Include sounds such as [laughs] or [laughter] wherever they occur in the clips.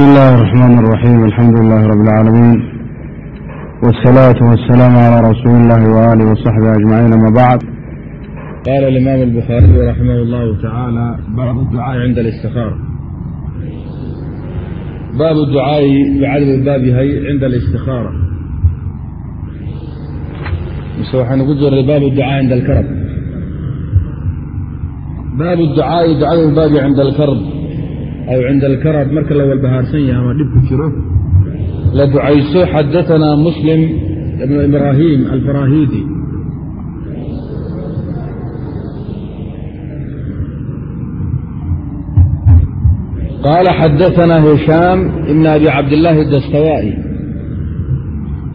بسم الله الرحمن الرحيم الحمد لله رب العالمين والصلاة والسلام على رسول الله وآله وصحبه أجمعين أما بعد قال الإمام البخاري رحمه الله تعالى باب الدعاء عند الاستخارة باب الدعاء بعدد الباب هي عند الاستخارة mise waxaynu ku jirnay baabu ducaa cinda alkarb baabu ducaa'i ducada baabi cinda alkarb aw cinda alkarab marka la walbahaarsan yahay ama dhib ku jiro la ducayso xadaanaa muslim ibnu ibraahim alfarahidi qaala xadaanaa hishaam ibn abi cabdillaahi dastawaai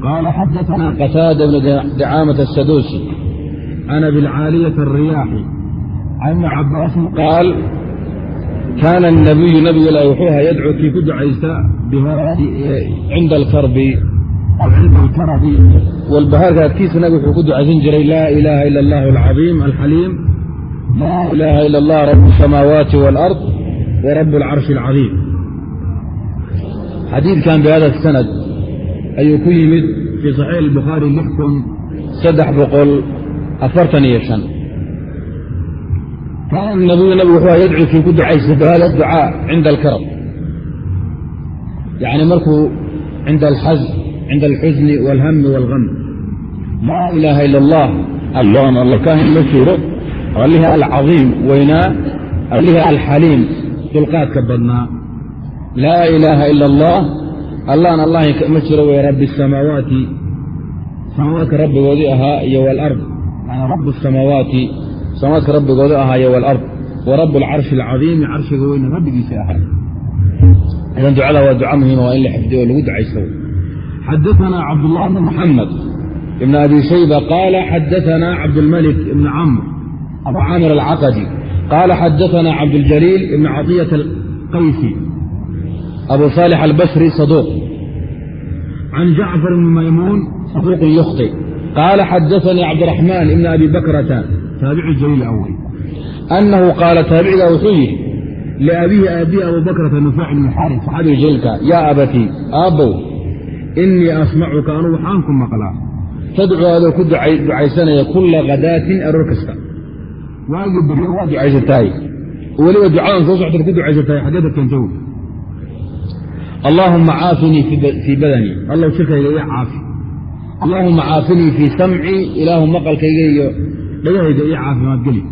قال xdثna qتاadة بن dcاmة السdوسي عن أbي العاaلية الرyاحي عن بن cabاasi kaana nabiyu nabigu ilaah wuxuu ahaa yadcuu kii ku ducaysta cinda alkarbi walbahaarka agtiisa nabig wuxuu ku ducaysan jiray laa ilaaha ila allahu alcaiim alxaliim laa ilaaha ila allah rabu samaawaati walard wa rab alcarshi alcadiim xadiidkan bihada sanad ayuu ku yimid fii saxiix albukhaari lix kun saddex boqol afartan iyo shan nabiyu nabigu wuxuu yadcuu kii ku ducaysa bihada ducaa cinda alkarab yacni markuu cinda alxazn cinda alxusni waalhami waalgam laa ilaaha ila allah alloon alla kaahin ma jiro allihii alcadiim weynaa allihii alxaliim dulqaadka badnaa laa ilaaha ila allah allahn allahi ma jiro wey rabbi samaawaati samaawaadka rabbigoodii ahaa iyo walard yani rabu samaawaati samaawaadka rabbigoodii ahaa iyo walard wa rabu alcarshi alcadiimi carshiga weyne rabbigiisa ahaa idan ducada waa duca muhiima waa in la xifdiyo oo lagu ducaysto xadaana cabdullah bn muxamed ibn abi shayba qaala xadaana cabdulmalik ibn camr abu caamir alcaqadi qaala xadaana cabduljaliil ibn caطiyat alqaysi abu صالح الbصري صدوq عن جعفر بن maymuن صدوq يخطئ قال xdثني cبدالرحمن بن أbي بكرة anahu qaala taabicigaa wuxuu yidhi liabiihi aabbihi abubakrata nufaac ibn xaaris saxaabiga jaliilka yaa abatii aabbow innii asmacuka anugu waxaan ku maqlaa tadcuu adoo ku ducaysanaya kulla khadaatin aroor kasta waagii baryo waa ducaysataay weliba ducadan soo soctad ku ducaysatahay xaggeeda keentay allaahumma caafinii fii badanii allaw shirkayga iga caafi allaahumma caafinii fii samcii ilaahu maqalkayga iyo dhagahayga ii caafimaad geli.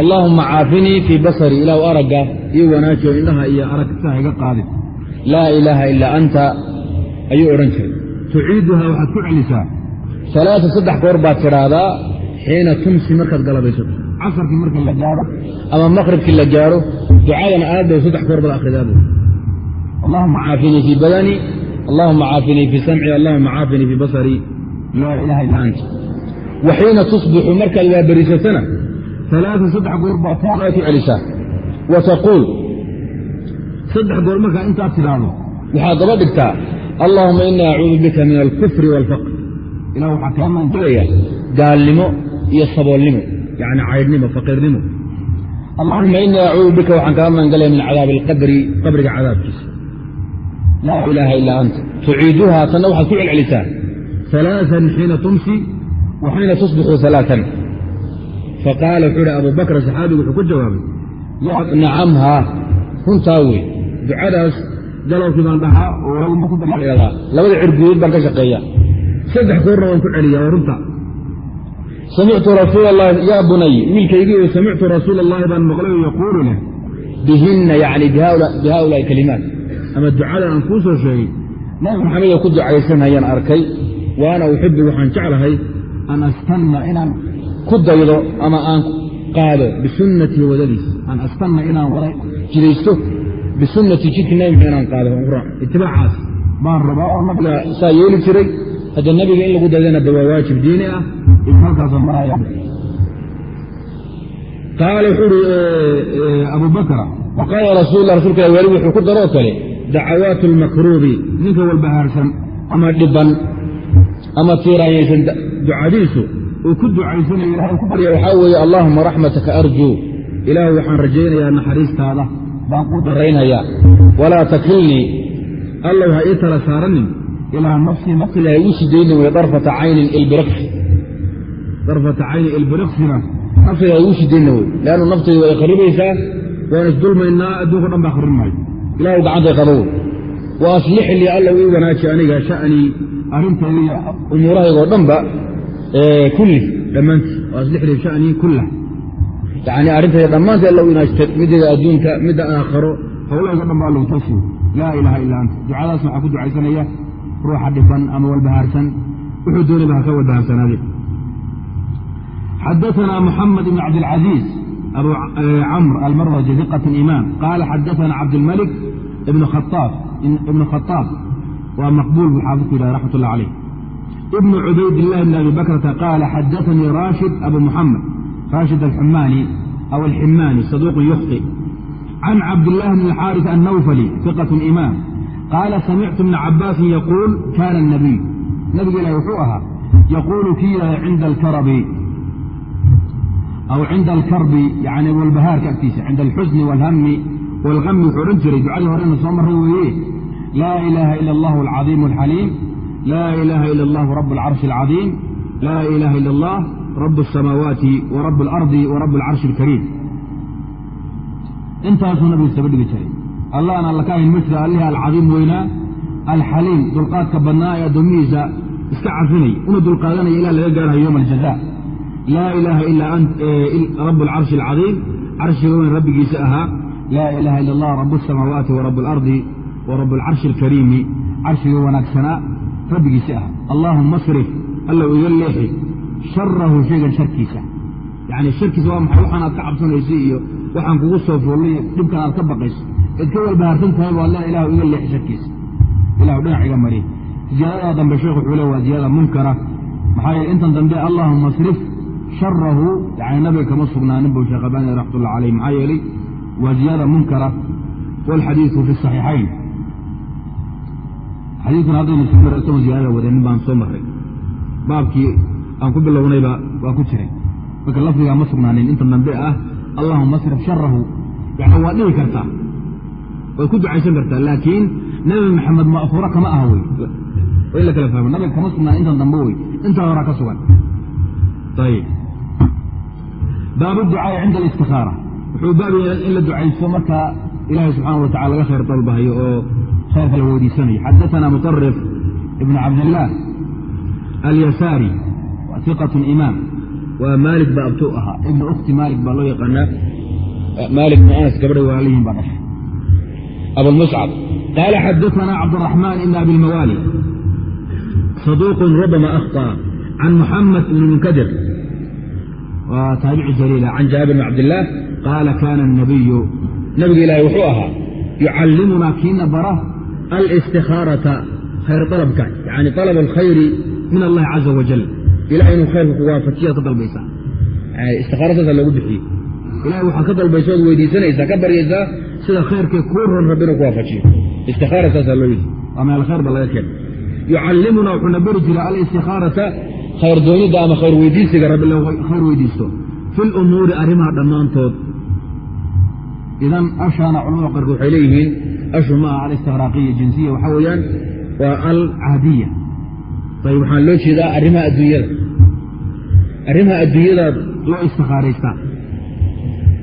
Allaahuma caafinii fii basarii ilaahu aragga ii wanaaji oo indhaha iyo aragtisaha iga qaadin. Laa ilaaha ilaa anta ayuu odhan jiray. Tuciiduhaa waxaad ku celisaa. Alaaa saddex goor baad tidhaahdaa xiina tumsi markaad galabaysato. Casarkii marka la gaaro ama maqribkii la gaaro ducadana aaddow saddex goor baad akhridaado allahuma caafinii fii badanii allahuma caafinii fii samcii allahuma caafinii fii basarii laa ilaha illa anta wa xiina tusbixu markaad waaberiisatana alaaa saddex goor baad taaa ku celisaa wa taquul saddex goor markaa intaad tidhaahdo waxaad daba dhigtaa allahuma inii acuudu bika min alkufri waalfaqr ilah waxaa kaa maangelaya gaalnimo iyo saboolnimo yani caydhnimo faqiirnimo allahuma inii acuudu bika waxaan kaa maangelaya min cadaabi alqabri qabriga cadaabkiisa laa ilaaha ilaa anta tuciiduhaa tanna waxaad ku celcelisaa alaaan xiina tumsi wa xiina tusbixu alaaan faqaala wuxuu ihi abu bakr saxaabigu wuxuu ku jawaabay nacamhaa runtaa wey ducadaas galowkii baan dhahaa oo labada cirgudood baan ka shaqeeya saddex goorna waan ku celiya waa runta samictu rasuul allahi yaa bunay wiilkaygii oo samictu rasuula allahi baan maqlay yaquulu leh bihinna yani bihaulaai kalimaat ama ducada aan kuu soo sheegay nabi maxamedoo ku ducaysanayaan arkay waana uxibu waxaan jeclahay an astanna inaan ku daydo ama aan qaado bisunnatii wadadiis an astanna inaan jidaysto bisunnati jidkii nabiga inaan qaado itibaacaas baan rabaa oo nabiga saa yeeli jiray hadda nabiga in lagu daydana de waa waajib diini ah halkaasoo maraya qaala wuxuu uhi abu waqaala rasuul rasulka weli wuxuu ku daroo kale dacawaatu almakruubi ninka walbahaarsan ama dhiban ama tiiraanyaysan ducadiisu uu ku ducaysanayo waxaa weeye allaahuma raxmataka arjuu. Ilaahu waxaan rajaynayaa naxariistaada baan ku daraynayaa. Walaa takilnii. Allow ha ii tala saaranin ilaa nafsii naftiga ha igu sidaynin wey darfata caynin ilbiriqsi. Darfata caynin ilbiriqsina naftiga ha igu sidayna wey leannu naftayda way kharibaysaa waan isdulmaynaa adduunka dhan baa kharin maayo. Ilahu gacantay qabo wey wa aslix lii allow ii wanaaji aniga sha'nii arrintayda iyo umuurahaygoo dhanba kulli dhammaantii wa aslix lii sha'nii kullah yacni arrintayda dhammaanteed allow inaajtad middeeda adduunka midda aakharo howlahayga dhan ba allow tasi laa ilaaha illaa anta ducadaas waxaa ku ducaysanaya ruuxa dhiban ama walbahaarsan wuxuu doonayba haka walbahaarsanaade xadaثna mحamed بn cabdالcaزيiز abu camr almarwazi diqة imaam qaala xadaثna cabdالmلك ibn ibn khaaab waa maqbuul buu xaafidku yidhah raxmat ullah calayh ibnu cubaydillahi bn abi bakrata qaala xadaanii raashid abu muxamed raashid alxumaani aw alximaani saduuqun yukhti can cabdillaahi bn alxaaris annawfali fiqatu imaam qaala samictu bna cabaasin yaquul kaana anabiy nabiga ilaah wuxuu ahaa yaquulu kii cinda alkarabi. Aw cinda alkarbi yani walbahaarka agtiisa cinda alxusni waalhami waalhami wuxuu odhan jiray ducadii horena soo maray weeye laa ilaaha ila allahu alcadiimu alxaliim laa ilaaha ila allahu rabu alcarshi alcadiim laa ilaaha ila allah rabu asamaawaati wa rabu alardi wa rabu alcarshi alkariim intaasuu nabigu isaba dhigi jiray allah aan alla ka ma jiro allihii alcadiim weynaa alxaliim dulqaadka badnaa ee addoomihiisa iska cafinay una dulqaadanaya ilaa laga gaarhayo yowma aljaza laa ilaaha ilaa rabu alcarshi alcadiim carshiga weyn rabbigiisa ahaa laa ilaaha ila allah rabu asamaawaati wa rabu alardi warab alcarshi alkariimi carshiga wanaagsanaa rabbigiisa ahaa allaahuma asrif allow iga leexi sharahu shaygan sharkiisa. Yani sharkiisa waa maxay? Waxaan aad ka cabsanaysa iyo waxaan kugu soo fuullay dhibkan aad ka baqayso. Id ka walbahaarsan tahay waa le ilahu iga leexi sharkiisa. Ilahu dhinac iga mari ziyaadadaa dambe sheekh wuxuu le waa ziyaada munkara. Maxaa yeele intan dambe allahuma asrif sharahu yani nabiga kama sugnaanin buu sheekh albani raxmatullah caleyh maxaa yeelay waa ziyaada munkara. Walxadiidu fi saxiixayn xadiidkuna haddaynu soo marray isagoo ziyaadada wadanin baan soo marray. Baabkii aan ku bilownayba waa ku jiray. Marka lafdigaa ma sugnaanin intan dambe ah allahuma asrif sharahu yani waa dhihi kartaa. Waad ku ducaysan kartaa laakiin nabi maxamed ma'fuura kama aha wey. Waa la kala fahmo nabiga kama sugnaan intan dambe wey. Intaa horaa ka sugan. Ayib baabu ducaai cinda alistikaara wuxuu baab yahay in la ducaysto marka ilaahay subxaana wa tacala laga khayr dalbahayo oo khayrka la weydiisanayo xadaثana muطarif ibn cabdillaah alyasaari waa iqat imaam waa maalik baa abtu ahaa ibn ukhti maalik baa loo yaqaanaa maalik bn anas gabadhay walaalihiin baa dhashay abulmuscab qaala xadaثana cabdالraxmaan ibn abi lmawaali صaduuq rubama akhطأ can muxamed ibn munkadir waa taabici jaliila can jaabir bn cabdillaah qaala kaana الnabiyu nabiga ilaahi wuxuu ahaa yucallimunaa kiina bara alاstikhaarata khayr dalabka yani طalab اlkhayri min allahi caza wajal ilahay inuu khayrka ku waafajiyaad ka dalbaysaa istikaara saasa loogu bixiye ilahay waxaad ka dalbaysa ood weydiisanaysaa ka baryaysaa sida khayrkee kuu ron rabbi inuu ku waafajiyo istikaara saasaa loo yidhi waa meel khayr ba laga keena yucallimuna wuxuuna beri jiray alistikaarata khayr doonidda ama khayr weydiisiga rabbi khayr weydiisto fi lumuuri arrimaha dhammaantood idan ashaana culamada qarka waxay leeyihiin ashu ma aha alistikraaqiya jinsiya waxaa weeyaan waa alcahdiya ayb waxaan loo jeedaa arrimaha adduunyada. Arrimaha adduunyadaad loo istikaaraystaa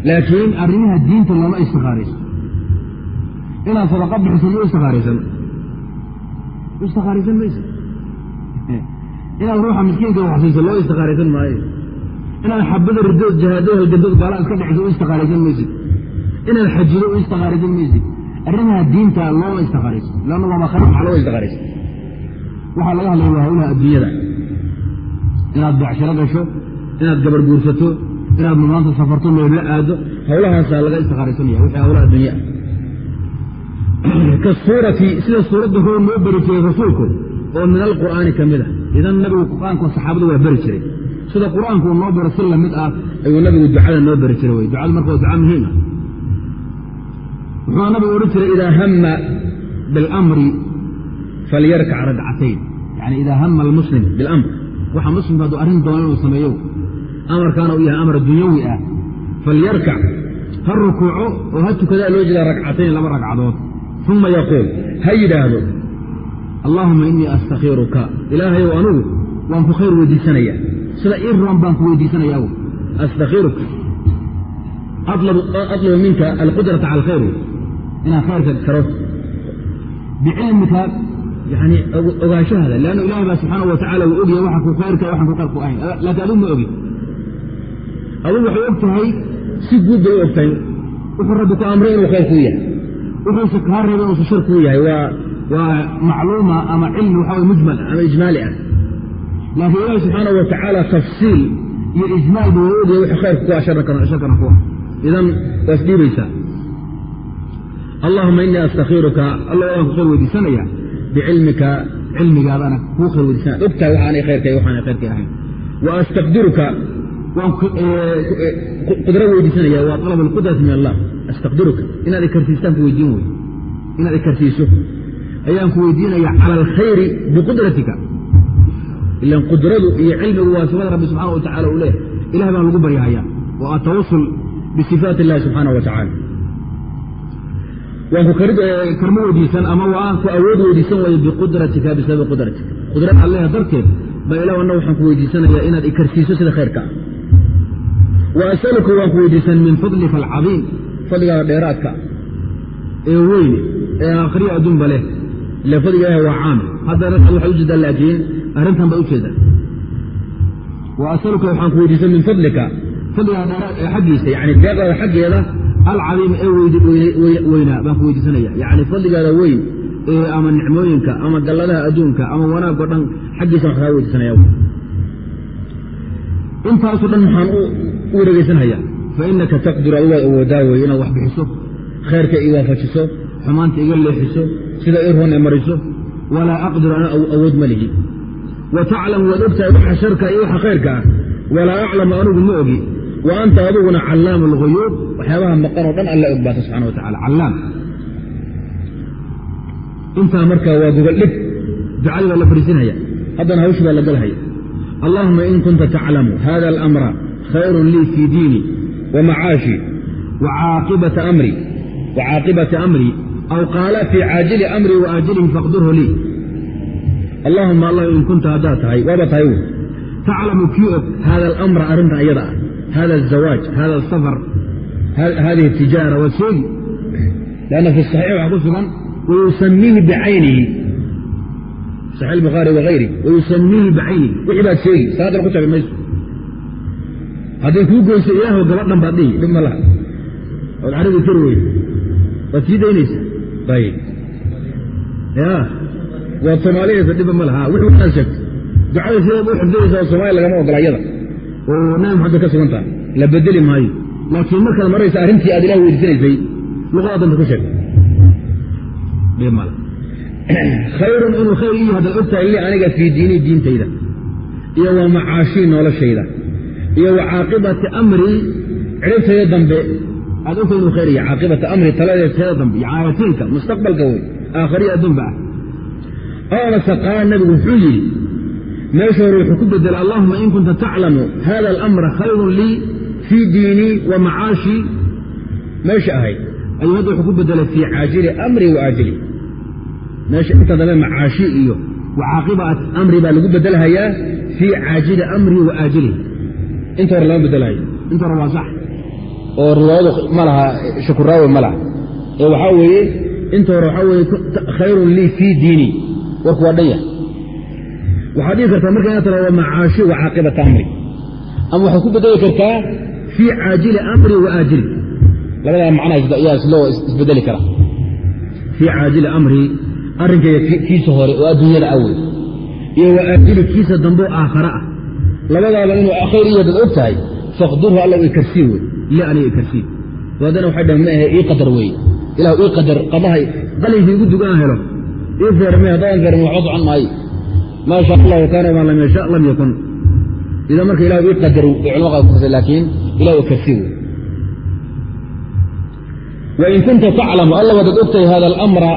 laakiin arrimaha diinta looma istikaaraysto inaad sadaqa bixiso ma istikaaraysan istikaaraysan mayso inaad ruuxa miskiinka waxsiiso loo istikaaraysan maayo. Inaad xabada ridood jahaado halgadood gaala iska dhexayso u istikaaraysan maysid inaad xajido u istikaaraysan maysid arrimaha diinta looma istikaarayso lanna waaba khayr waxaa loo istikaaraysa waxaa laga hadlaya waa hawlaha adduunyada. Inaad becsharo gasho inaad gabar guursato inaad mamaanta safarto meebla aado hawlahaasaa laga istikaaraysanaya wixii hawlaha adduunya kasuurati sida suuradda hoo noo beri jiray rasuulku oo min alqur'aani ka mid a idan nabigu qur'aanku saxaabadu waa beri jiray. Sida qur'aanku noo bero si la mid ah ayuu nabigu ducada noo beri jiray wey ducadu marka waa duca muhiim wuxuu nabigu odhan jiray idaa hama biاlamri falyarkac ragcatayn. Yani idaa hama almuslim biاlamr waxa muslimka hadduu arrin doono inuu sameeyo amarkaana uu yahay amar dunyawi ah. Falyarkac ha rukuuco oo ha tukadaa loo jeedaa ragcatayn laba ragcadood. Uma yaquul ha yidhaahdo allaahuma innii astakhiruka ilaahayow anugu waan ku khayr weydiisanaya sida ii roon baan ku weydiisanaya astakhiruka atlabu minka alqudrata cala alkhayr inaan khayrka karo bicilmika yani ogaashahada leanna ilahay baa subxaana wa tacala uu ogyahay waxa ku khayrka waxaan ku khayr ku ahayn laakiin adigu ma ogin adigu waxay og tahay si guud bay u og tahay wuxuu rabbi ku amray inuu khayr yahay wuxuuse kaa reebay inuusa shar kuu yahay waa waa macluuma ama cilmi waxa way mujmal ama ijmaali ah laakiin ilaahi subxaana wa tafsiil iyo ijmaal buu ogyahay wixii khayrka ku sharkana ku ah idan waas dhiibaysaa allahuma inii astakhiruka. Alla waan ku khayr weydiisanaya. Bicilmika cilmigaadana kuu khayr weydiisanaya. Ogtahay waxaanay khayrkay waxaanay khayrkay ahayn. Wa astaqdiruka waan qudro weydiisanaya. Waa alab alqudrati min allah. Astaqdiruka inaad ikarsiistaan ku weydiin wey inaad ikarsiiso ayaan ku weydiinaya cala alkhayri biqudratika. Ilan qudradu iyo cilmigu waa sifada rabbi subxana wa tacala uu leeyahay. Ilahay baan lagu baryahayaa. Waa atawasul bisifaat illahi subxaana wa tacala waan ku karmo weydiisan ama waan ku awood weydiisan waaya biqudratika bisababi qudratika. Qudrad alleha darteed baa ilah anna waxaan ku weydiisanayaa inaad ikarsiiso sida khayrka ah. Wa asaluka waan ku weydiisan min fadlika alcadiim fadligaada dheeraadka ee weyn ee akhriya adduunba leh. Ile fadliga ilahi waa caam. Hadda ragcaad waxay u jeedaa laakiin arrintan baa u jeedaa wa asaluka waxaan ku weydiisan min fadlika fadligaada dheeraad ee xaggiisa yani deeqdaada xaggeeda alcadiim ee weynaa baan ku weydiisanaya yani fadligaada weyn ee ama nicmooyinka ama galladaha adduunka ama wanaagoo dhan xaggiisa waan kaa weydiisanaya intaasoo dhan maxaan u wareegeysanhayaa fa inaka taqdiru adu waad awoodaa wey inaad wax bixiso khayrka ii waafajiso xumaanta iga leexiso sida ii roon ee mariso walaa aqdiru ana awood ma lihi wa taclamu waad ogtahay waxa sharka iyo waxa khayrka ah. Walaa aclamu anugu ma ogi wa anta aduguna callaamu alghuyuub waxyaabaha maqan oo dhan alla og baata subxana wa tacala callaam intaa marka waa gogoldhig ducadii baa la fariisinaya haddana hawshi baa la galhaya allahuma in kunta taclamu hada alamra khayrun lii fii diini wa macaashii wacaaqibata amri wacaaqibata amrii aw qaala fii caajili amrii wa aajilihi faqdirhu lii. Allahuma allah in kunta haddaad tahay waaba tahay taclamu kii og hada alamra arrintan iyada ah hada azawaaj hada asafar hadihi tijaara waa sheegi lanna fi saxiix waxaa ku sugan wayusamiihi bicaynihi saxiix albukhaari wagayri wayusamiihi bicaynihi wixii baad sheegi salaadana ku jabi mayso hadday kuu goyso ilaahw gabadhan baad dhihi dhib ma laha ood carigi kari weyda waad sii daynaysa ayib ya waad soomaaliyaysa dhibba ma laha wixii waxaad sheegto ducada sideed u xifdinaysa oo soomaaliya lagama ogola iyada oo nabi maxamed ka sugan taha la bedeli maayo. Laakiin markaad maraysa arrintii aad ilah weydiisanaysay luqada danta ku sheeg [clears throat] khayrun inuu khayr ii haddaad ogtahay li aniga fii diini diintayda. Iyo wa macaashii noloshayda. Iyo wa caaqibati amrii cidhibtayda dambe aad ogtahay inuu khayr iya caaqibata amri taladeedteeda dambe iyo caayatiinka mustaqbalka wey aakhariya adduunba ah. Oo amase qaala nabigu wuxuu yidhi meesha hore wuxuu ku bedelay allahuma in kunta taclamu hada alamra khayrun lii fii diinii wa macaashii meesha ahayd ayuu hadda wuxuu ku bedelay fii caajili amri wa aajili meesha inta dambe macaashi iyo wa caaqibat amri baa lagu bedelhayaa fii caajili amri wa aajilihi inta hore lama bedelhayo inta hore waa sax. Oo riwaayadu ma laha shakuraawe ma laha. Ee waxaa weeye inta hore waxaa weeye khayrun lii fii diinii warku waa dhanya waxaad dhihi kartaa marka inaad tara waa macaashi wa caaqibata amri ama waxaad ku bedeli kartaa fii caajili amri wa aajili. Labadaa macnaha ayaa isloo isbedeli kara. Fii caajili amri arrinkayga kiisa hore oo adduunyada awey iyo wa aajili kiisa dambe aakhare ah. Labadaaba inuu khayr iyo dad og tahay faqdurhu alla ikarsii wey li aniga ikarsii haddana waxay dhahan ma ahe ii qadar weeye. Ilah ii qadar qadahay qalinkii igu dugaan helo. Ii feerme haddaan feerme waxba socon maayo maa sha allahu kaana maa lam yasha lam yakun idan marka ilah ii qadar culama qaar ku fasay laakiin ilah ikarsii wey wain kunta taclamu alla wadaad ogtahay hada alamra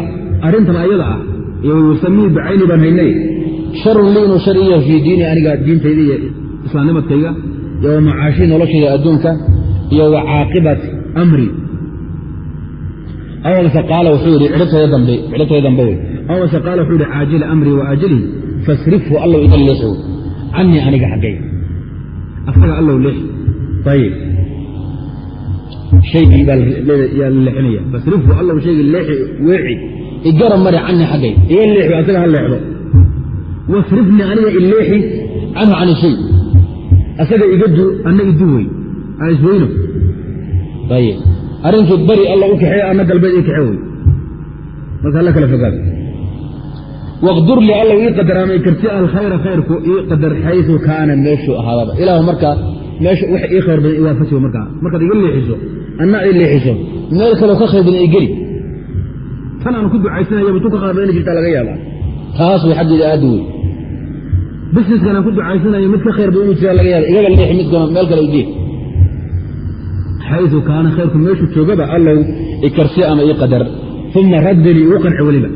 arrintan ayada ah iyo yusamiihi bicayni baan haynay sharun lii inuu shar iya fii diini aniga diintayda iyo islaamnimadkayga iyo macaashii noloshayda adduunka iyo wa caaqibati amri amase qaala wuxuu yidhi cidhibtayda dambe wey amase qaala wuxuu yidhi caajila amrii wa fasrifhu allow iga canii aniga xaggay asaga allow leexi ayib shaygii baa yaa la leexinaya. Fasrifhu allow shaygii leexi weeci igara mari canii xaggay iga leexi asaga ha leexdo. Wasrifnii aniga ileexi canhu can shay. Asaga iga du anna idu wey. Aan isweyno ayib arrinkii bari alla u kaxeey anna galbeed ii kaxe wey. Marka alla kala fogaado waqdur li alla ii qadaraamay karti alkhayra khayrku ii qadar xaysu kaana meeshuu ahaadaba. Ilaahu markaa meesha wax ii khayr badan iwaafajiyo markaa markaad iga leexiso anna ay leexiso meel kaleo ka khayr badan i geli. Tan aan ku ducaysanayaba tu ka khayr badan jirtaa laga yaabaa taas xaggeeda aada wey bisniskan aan ku ducaysanayo mid ka khayr badan inuu jiraa laga yaaba igaga leexi midkana meel kale igee xayu kaana khayrku meeshuu joogaba allow ikarsi ama ii qadar. Uma raddini igu qanci weliba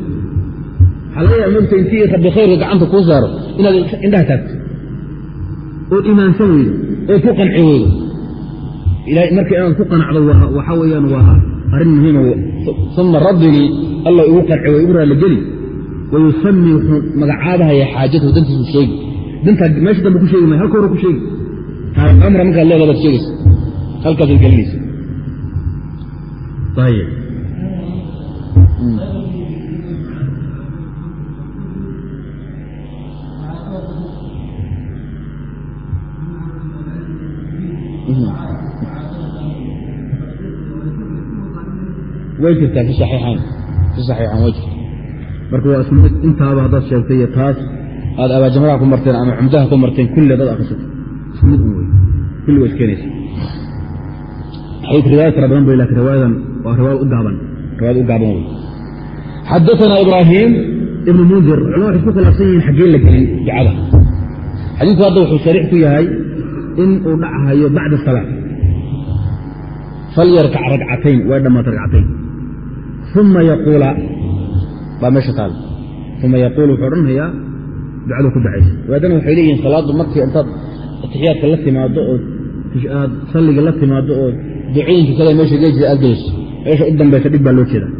rabbi khayrka gacanta kuu saaro inaad indhaha taagto. Ood imaansan weydo ood ku qanci weydo marka inaad ku qanacdo waxaa weeyaan waa arrin muhiima uma raddinii allow igu qanci way igu raalligeli wayusami wuxuu magacaabahaya xaajatahu dantiisu sheegi. Dantaa meesha dambe ku sheegi maya halka hore ku sheegi. Amra markaad leedaha baad sheegaysa. Halkaasaad gelinaysa way jirtaa fi saxiixayn way jirta marka waa isku mid intaaba haddaad sheegtay iyo taas aad abaajamadaha ku marteen ama cumdaha ku marteen kulli dad akrisatay isku mid un wey kulli waa iskeenaysa xadiidku riwaayad fara badan bay laakiin riwaayadan waa riwaayad u gaaban. Riwaayad u gaaban wey xadaثana ibraahim ibnu mundir culama waxay isku khilaafsan yihiin xaggee la gelin ducada xadiidku hadda wuxuu sariix ku yahay in uu dhachayo bacda salaa falyarkac ragcatayn way dhammaata ragcatayn uma yaquula. Baa meesha taal. Uma yaquul wuxuu odhanhayaa ducadu ku dacaysa waadana waxay leeyihiin salaaddu markii intaad atixiyaadka la timaado oo aad salliga la timaado oo ducooyinka kale meesha geejida aad geyso meesha u dambaysa dhib baa loo jeedaa.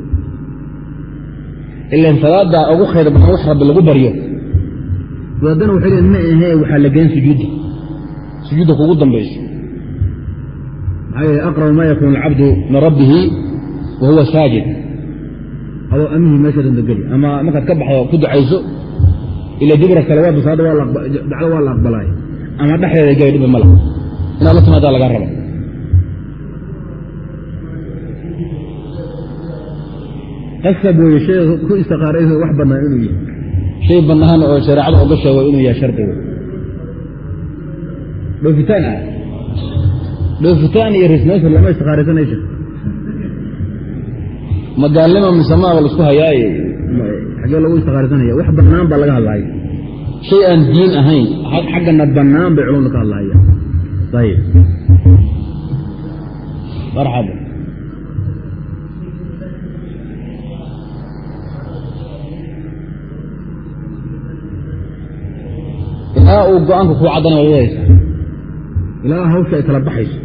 Ilan salaaddaa ugu khayr badan wax rabbi lagu baryo waadana waxay leeyiin ma ahee waxaa la geen sujuudda. Sujuudda kugu dambayso maxaa yeele aqrabu ma yakuunu alcabdu min rabbihi wa huwa saajid adoo amihii meesha dambageli ama markaad ka baxdo ku ducayso ila dibra salawaad basaada dacdo waa la aqbalaay ama dhexdeeda geli dhiba mala inaad la timaadaa lagaa raba qasab weye shay ku istiqaaraysa wax bannaan inuu yahay shay bannaan oo shareecada oga sheego inuu yahay shardi wey dhoofitaan ah dhoofitaan iyo risnasr lama istiqaaraysanaysa magaalnima misemaaba la isku hayaaye? Xaggee lagu istiqaarsanaya wax bannaan baa laga hadlahaya shay aan diin ahayn. Xaggana bannaan bay culumda ka hadlahaya ayib. Marxaba ilaa uu go'aanka kuu caddana waad wadaysa ilaa hawsha ay kala baxayso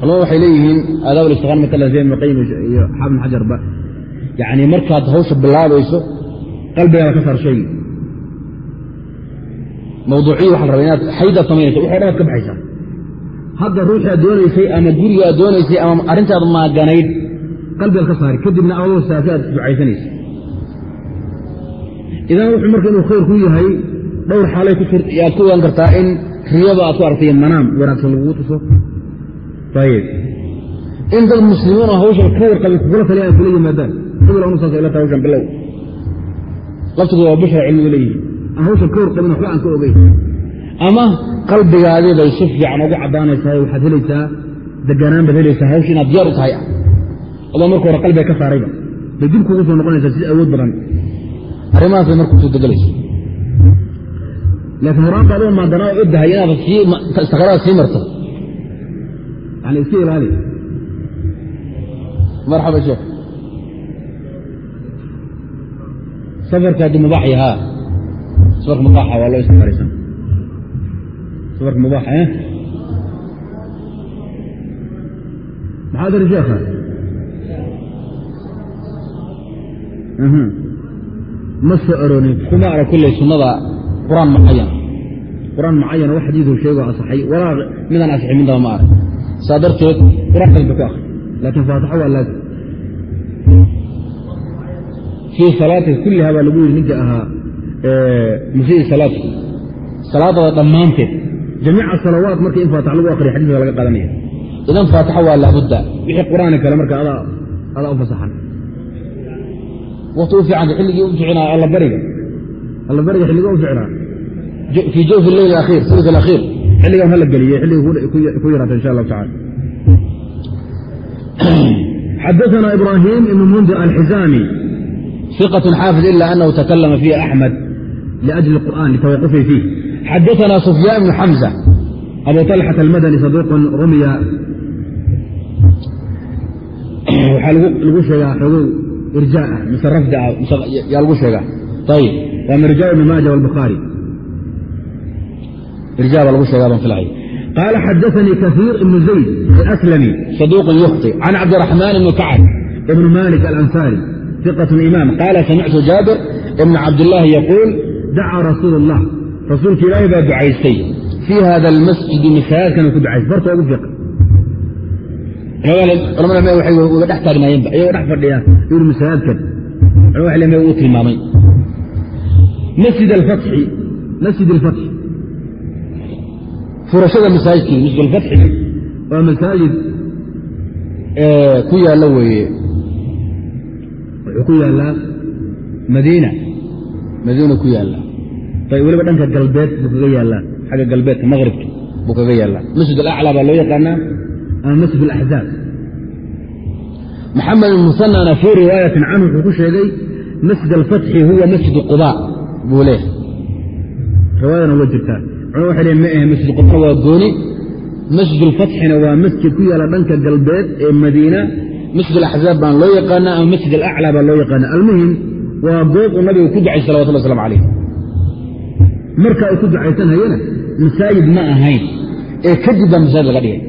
culama waxay leeyihiin aadaab alistiqaama matala zayn ibn qayim iyo xaafid xajarba yacni markaad hawsha bilaabayso qalbigaada ka saar sheegi. Mawduuciyi waxa la rabaa inaad xaydaad samaynayso waxo dhan ad ka baxaysaa. Hadda ruuxii aad doonaysay ama guriga aad doonaysay ama arrintaad maaganayd qalbigaad ka saari. Kadibna adoo saafi aad ducaysanaysa idan wuxuu marka inuu khayr ku yahay dhowr xaalay aad ku ogaan kartaa in riyada aad ku aragtay manaam wanaagsan lagugu tuso in dad muslimiin hawshan ka warqabay kugula taliya ay kula yimaadaan hebel anu saas ila tahay hawshan bilow laftigu waa bushra cilmiga leeyihi aan hawshan ka warqabin waxba aan ka ogeyn ama qalbigaadii bay si fiican ugu caddaanaysaa waxaad helaysaa deganaan baad helaysaa hawsha inaad diyaar u tahay ah adoo marka hore qalbiga ka saarayba bay dib kugu soo noqonaysaa si awood badan arrimahaasay marka ku soo degelaysa laakiin horaanka adoo maadanaa odahay inaad istiqraad sii marto yani iska ilaali. Marxaba sheekh. Safarka hadduu mubaax yahaa safarka mubaaxa waa loo istiqaaraysan safarka mubaax eh? Maxaa tiri sheekha? Ma soo aroonin. Kuma arag kulley sunnada qur'aan mucayan qur'aan mucayan wax xadiidu sheego asaxay walaa midaan asixin midaba ma arag saa darteed qur'aan kalba ku akri laakiin faatixo waa laazim. Fii salaati kulliha baa lagu yidhi ninkii ahaa musii salaadku salaadada dhammaanteed. Jamiica salawaat marka in faatix lagu akriya xadiiska laga qaadanaya idan faatixa waa laabudda wixii qur'aani kale marka adaa u fasaxan. Wakti u fiicanta xilligii u ficnaa alla bariga. Alla bariga xilliga u ficnaa fii jawfi leyl akhiir sulus alakhiir xilligan hala geliye xilliga ku yaraata insha allahu tacala [clears throat] xadaثna ibrahim ibn mundir alxizaami ثقة xاaفظ إلا أنه تكلم فيه أحمد لأجل القرآن لتوقفه فيه xadaثna سفyاn بن حمزة أبو طلحة المدني صدوق رمي [clears throat] waxaa lagu sheegaa xogow irjaa ah mise rafdi ah yaa lagu sheegaa ayib waa min rijaa ibn maaja wاlbukhaari irjaaba lagu sheega baan filaya qaala xadaanii kahiir ibnu zayd alaslami saduuqun yukhti can cabdiraxmaan ibni kacab ibnu malik alansaari iqat imaam qaala samictu jaabir ibna cabdillaahi yaquul dacaa rasuulu اllah rasuulka ilaahi baa ducaystay fii hada almasjidi masaajidkan ku ducays barta ugu fiiq culamada uga dhex taagnaayeenba ayagoo dhex fadhiya yuri masaajidkan culamada waxay uu tilmaamay masjid alfatxi masjid alfatxi furashada masaajidkii masjid alfatxi waa masaajid ku yaalla weeye. Wuxuu ku yaallaa madiina. Madiina ku yaalla. Ayb weliba dhanka galbeed buu kaga yaallaa xagga galbeedka maqribka buu kaga yaallaa masjid alaclaa baa loo yaqaanaa ama masjid alaxzaab maxamed musanana fii riwaayatin canhu wuxuu ku sheegay masjid alfatxi huwa masjid quba buu leeyahay. Riwaayadana waa jirtaa waxay ma ahe masjid quba waa gooni. Masjid alfatxina waa masjid ku yaalla dhanka galbeed ee madiina. Masjid alaxzaab baan loo yaqaanaa ama masjid alaclaa baa loo yaqaana almuhim waa goob uu nabigu ku ducay salawatullah waslamu calayh. Marka uu ku ducaysanhayana masaajid ma ahayn. Ee kadib baa masaajid laga dhigay.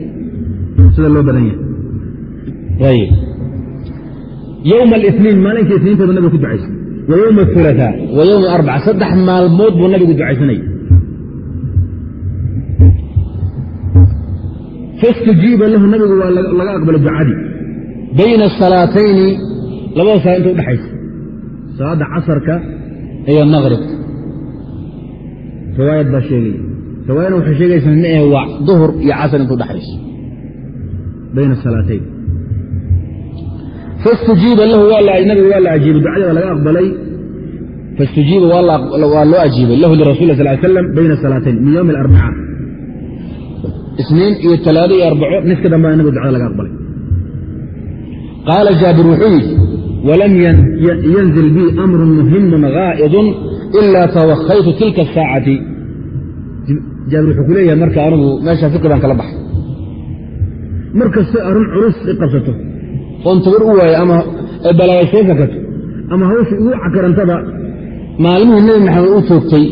Sida loo badan yahay. Yowma aliniin maalinka isniintooda nabiga ku ducaysay wa yowma aulaaa wa yowma arbaca saddex maalmood buu nabigu ducaysanayay fastujiiba lahu nabigu waa laga aqbalay ducadii bayna asalaatayni labada sala inta udhexaysa salaadda casarka iyo maqribka riwaayad baa sheegaya riwaayadna waxay sheegaysaa ma ahe waa duhur iyo casar inta udhexaysa bayna salaatayn fastujiiba lahu nabigu waa la ajiibay ducadii laga aqbalay fastujiiba waa loo ajiibay lahu lirasul sal slam bayna salaatayn min yowmi alarbaca isniin iyo talaado iyo arbaco niska dambaa nabigu ducada laga aqbalay. Qaala jaabir wuxuu yidhi walam yanzil bi amrun muhimun gaa'idun ila tawakaytu tilka asaacati jaabir wuxuu ku leeyahay marka anigu meesha fiqi baan kala baxay. Markasta arrin culus i oon tabar u waayo ama balaaga soo fakato ama hawsha igu cakarantaba maalmihii nebi maxamed u toogtay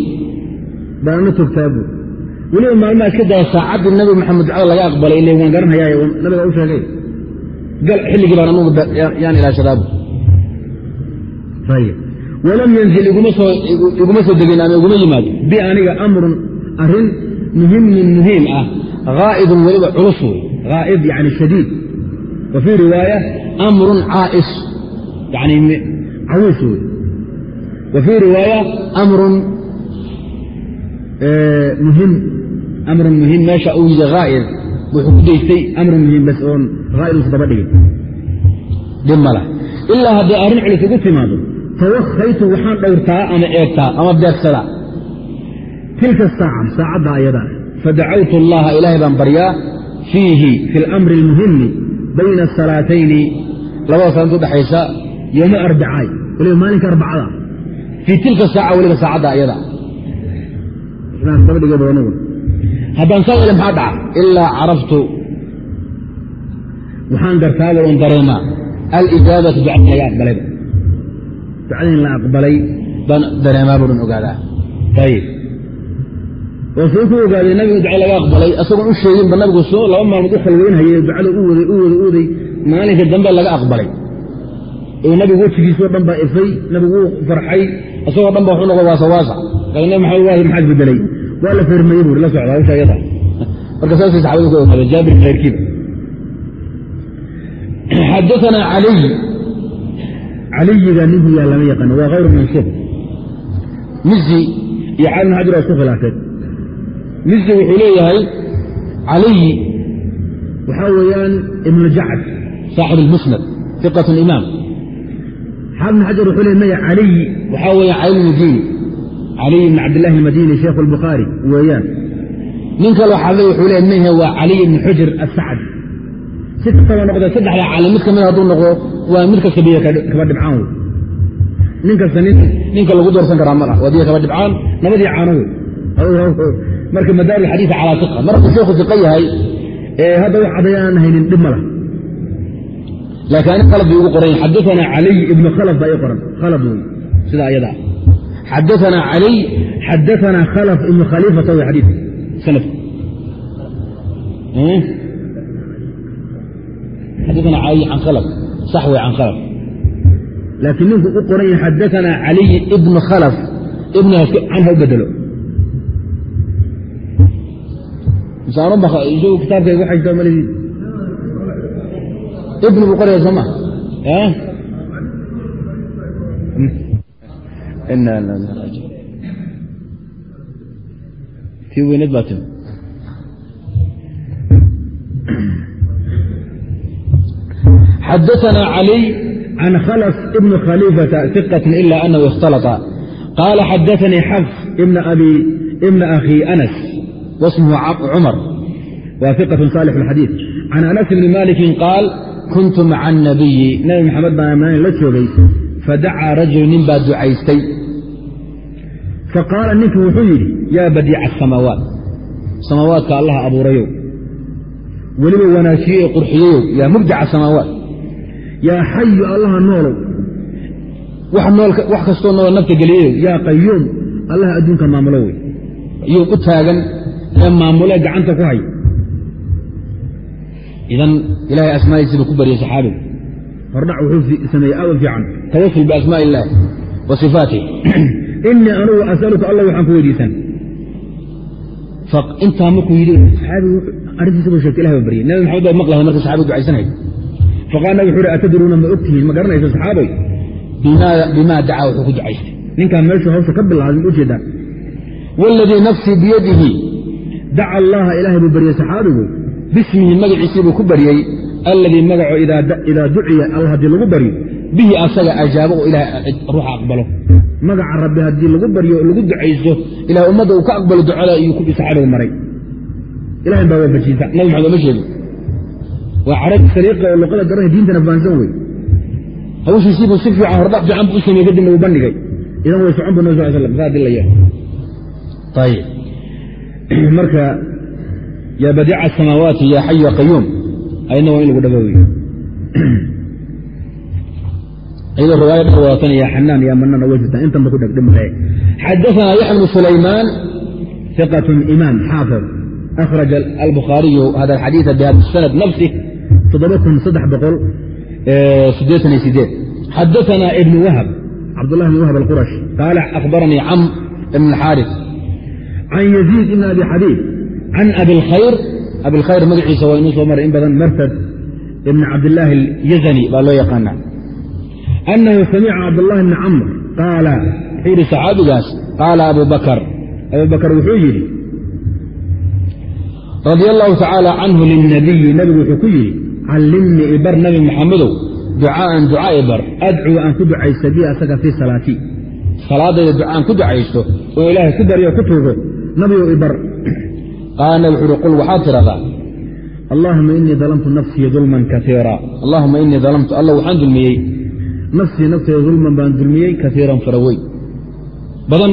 baana toogtaabu weliba maalmaha iska daya saacaddii nabi maxamed ducada laga aqbalay ile waan garanhayaa nabiga u sheegay xilligii baan anugu yaan ilaashadaabu. Ayib walam yanzil iguma soo degin ama iguma yimaado bi aniga amrun arrin muhimun muhiim ah haa'idun weliba culus wey haa'id yani shadiid. Wa fii riwaaya amrun caa'is yani cawiis wey wa fii riwaaya amrun muhiim amrun muhiim meesha uu yidhi haa'id wuxuu ku daystay amrun muhiim bas oon haa'id usa daba dhigin dhib ilaa hadday arrin culus igu timaado tawakaytu waxaan dhowrtaa ama eegtaa ama beegsadaa? Tilka saaca saacadda ayada fadacawtu allaha ilaahay baan baryaa fiihi fi اlamri اlmuhimi bayna asalaatayni labada sala inta udhexaysa yowma arbacaay waliba maalinka arbacada. Fii tilka saaca weliba saacadda ayada. Daba dhigay badangu haddaan saa ile maxaa dhaca ilaa caraftu waxaan gartaaba oon dareemaa alijaabata ducadii laga aqbalayba ducadii la aqbalay baan dareemaa buuhan ogaadaa. Ayib oo suu ku ogaaday nabigu duca laga aqbalay asagoon u sheeginba nabigu soo laba maalmood u khalweynhayay ducada u waday u waday u waday maalinka dambe laga aqbalay. Oo nabigu wejigiisoo dhan baa ifay nabigu wuu farxay isagoo dhan ba waxu noqdo waasawaasa nabi maxamed waa maxaa isbedelay waa la feermayey buuri la socda hawsha iyada marka saasay saxabadu ka ogaadeen jaabir keyrkiiba xadaana caliy caliyiga ninku yaa lama yaqaano waa hayru mansuub mizi iyo xaafin xajar waa isku khilaafeen. Mizi wuxuu leeyahay caliyi waxaa weeyaan ibnu jacd saaxib almusnad iqat imaam. Xaafin xajar wuxuu leey maya caliyi waxaa weeyaan cali madini caliy ibn cabdillahi almadini sheekh albukhaari weeyaan. Nin kaloo xaafid wuxuu leey mehe waa caliy ibn xujr asacd si kastaba noqdee saddexda caalim mid ka mid hadduu noqdo waa mid kasta biyo kaba dhibcaan wey nin kasta ninka lagu doorsan karaa ma lah waa biyo kaba dhibcaan nabadii caano wey [laughs] marka madaar xadiid calaa iqa mar sheekhu iqa yahay hadda wax cadday haynin dhib ma lah laakiin ani qalad bay ugu qoran xadaana caliy ibnu khalaf baa ii qoran. Khalad wey sida ayadaa xadaana caliy xadaana khalaf ibnu khaliifata wey xadiidka xadaana caliy can khalaf sax wey can khalaf laakiin ninku u qoran yahay xadaana caliy ibnu khalaf ibnaas canha u bedelo isagu kitaabkayga waxay malidii ibnu buu qoraya soo ma tii weyneed baa tim xadaثna عlي can khلف ibn khaliفة ثiqة إlا أنhu اkhtalطa qاla xadaثnii xفs ibna أkhي أنس wasmhu cmar wa ثiqة صاlح الxadيiث can أنس bni maliki qaal kuntu maca النabiyi nabi maxamed baan amaanin la joogay fadacaa rajul nin baa ducaystay faqaala ninkii wuxuu yidhi yaa badiica asamaawaat samaawaadka allaha abuurayow weliba wanaajiyey ee qurxiyeyow yaa mubdaca samaawaat yaa xayu allaha noolow wax kastoo noolo nafta geliyayow yaa qayuum allaha adduunka maamulo wey iyou u taagan ee maamulee gacanta ku hay idan ilahay asmaadiisiibuu ku baryay saxaabigu hordhac wuxuu sameeyey aad u fiican. Tawasul biasmaa illaahi wa sifaatih [clears throat] inii anugu asaluka alla waxaan ku weydiisan intaa markuu yidhi saxaabigu arrintiisa buu sheegtay ilahay baa baryay nabi maxamed baa maqlahay marka saxaabigu ducaysanay faqaal nabi wuxuu uhi atadruuna ma ogtihiin? Ma garanaysa saxaabay? Bimaa dacaa wuxuu ku ducaystay ninkaan meeshuu hawsha ka bilaabay ma u jeedaa waaladii nafsii biyadihi. Daca allaha ilaahay buu baryey saxaabigu. Bismihi magaciisii buu ku baryey alladii magaco idaa duciya alla haddii lagu baryo bihi asaga ajaabo oo ilahay ruuxa aqbalo. Magaca rabbi haddii lagu baryo lagu ducayso ilahay ummadda uu ka aqbalo ducada iyuu ku saxaabigu maray. Ilahay baa waafajiisa nabi maxamed oma sheegin. Waa carab sariiqa oo luqada garanay diintana fahansan wey hawshiisiibuu si fiican hordhac fiican buu u kadibna uu bandhigay. Idan way socon bu nabi sal slam saa haddii la yeelo ayib [clears throat] marka yaa badiica asamaawaati yaa xayu qayuum ayadna waa in lagu dhaba wey ayadoo riwaaya dha wadatan ya xanaan ya manaan way jirtaan intanba ku dhegdhimre xadaثana yaxya bnu sulaymaan ثiqaة imaam xaafid أkhraج albukhaariyu hada alxadiiثa bihada sanad nafsih toddoba kun saddex boqol sideetan iyo sideed xadaثana ibn wahb cabdالlah ibn wahb alqurash qaala akhbaranii cam ibn اxaariث can yaziid ibn abi xabiib can abi اlkhayr abilkhayr magaciisa waa inuu soo maray in badan martad ibn cabdilaahi alyazani baa loo yaqaana anahu samica cabdاllahi bni camr qaala wuxuu yidhi saxaabigaas qaala abu bakar. Abu bakar wuxuu yidhi radia allahu tacaala canhu lilnabiyi nabigu wuxuu ku yidhi callimnii ibar nabi maxamedow ducaaan ducaa ibar adcuu aan ku ducaysta bi asaga fii salaatii salaadayda ducaan ku ducaysto oo ilaahay ku baryo ku tuugo nabigow ibar qaala nabi wuxu uhi qul waxaad tidhahdaa allaahuma inii dalamtu nafsii dulman kaiira allaahuma inii dalamtu alla waxaan dulmiyey nafsii naftayda dulman baan dulmiyey kaiiran farawey badan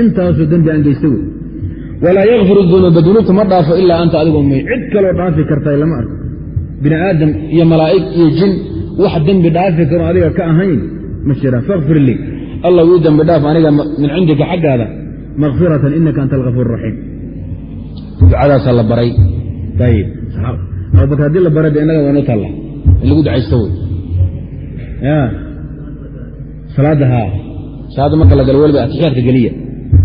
intaasoo dembi aan geysta wey walaa yakfiru dunuuba dunuubta ma dhaafo ilaa anta adigo may cid kaloo dhaafi karta lama arko bini aadam iyo malaa'ig iyo jin wax dembi dhaafi karo adiga ka ahayn ma jira fakfir lii alla wii dembi dhaaf aniga min cindika xaggaada makfiratan inaka anta alkafuur raxiim ducadaasaa la baray. Abubakr haddii la baray de innaga waa inoo taalla in lagu ducaysto wey salaadda haa salaadda marka la galo weliba atixiyaadka geliya.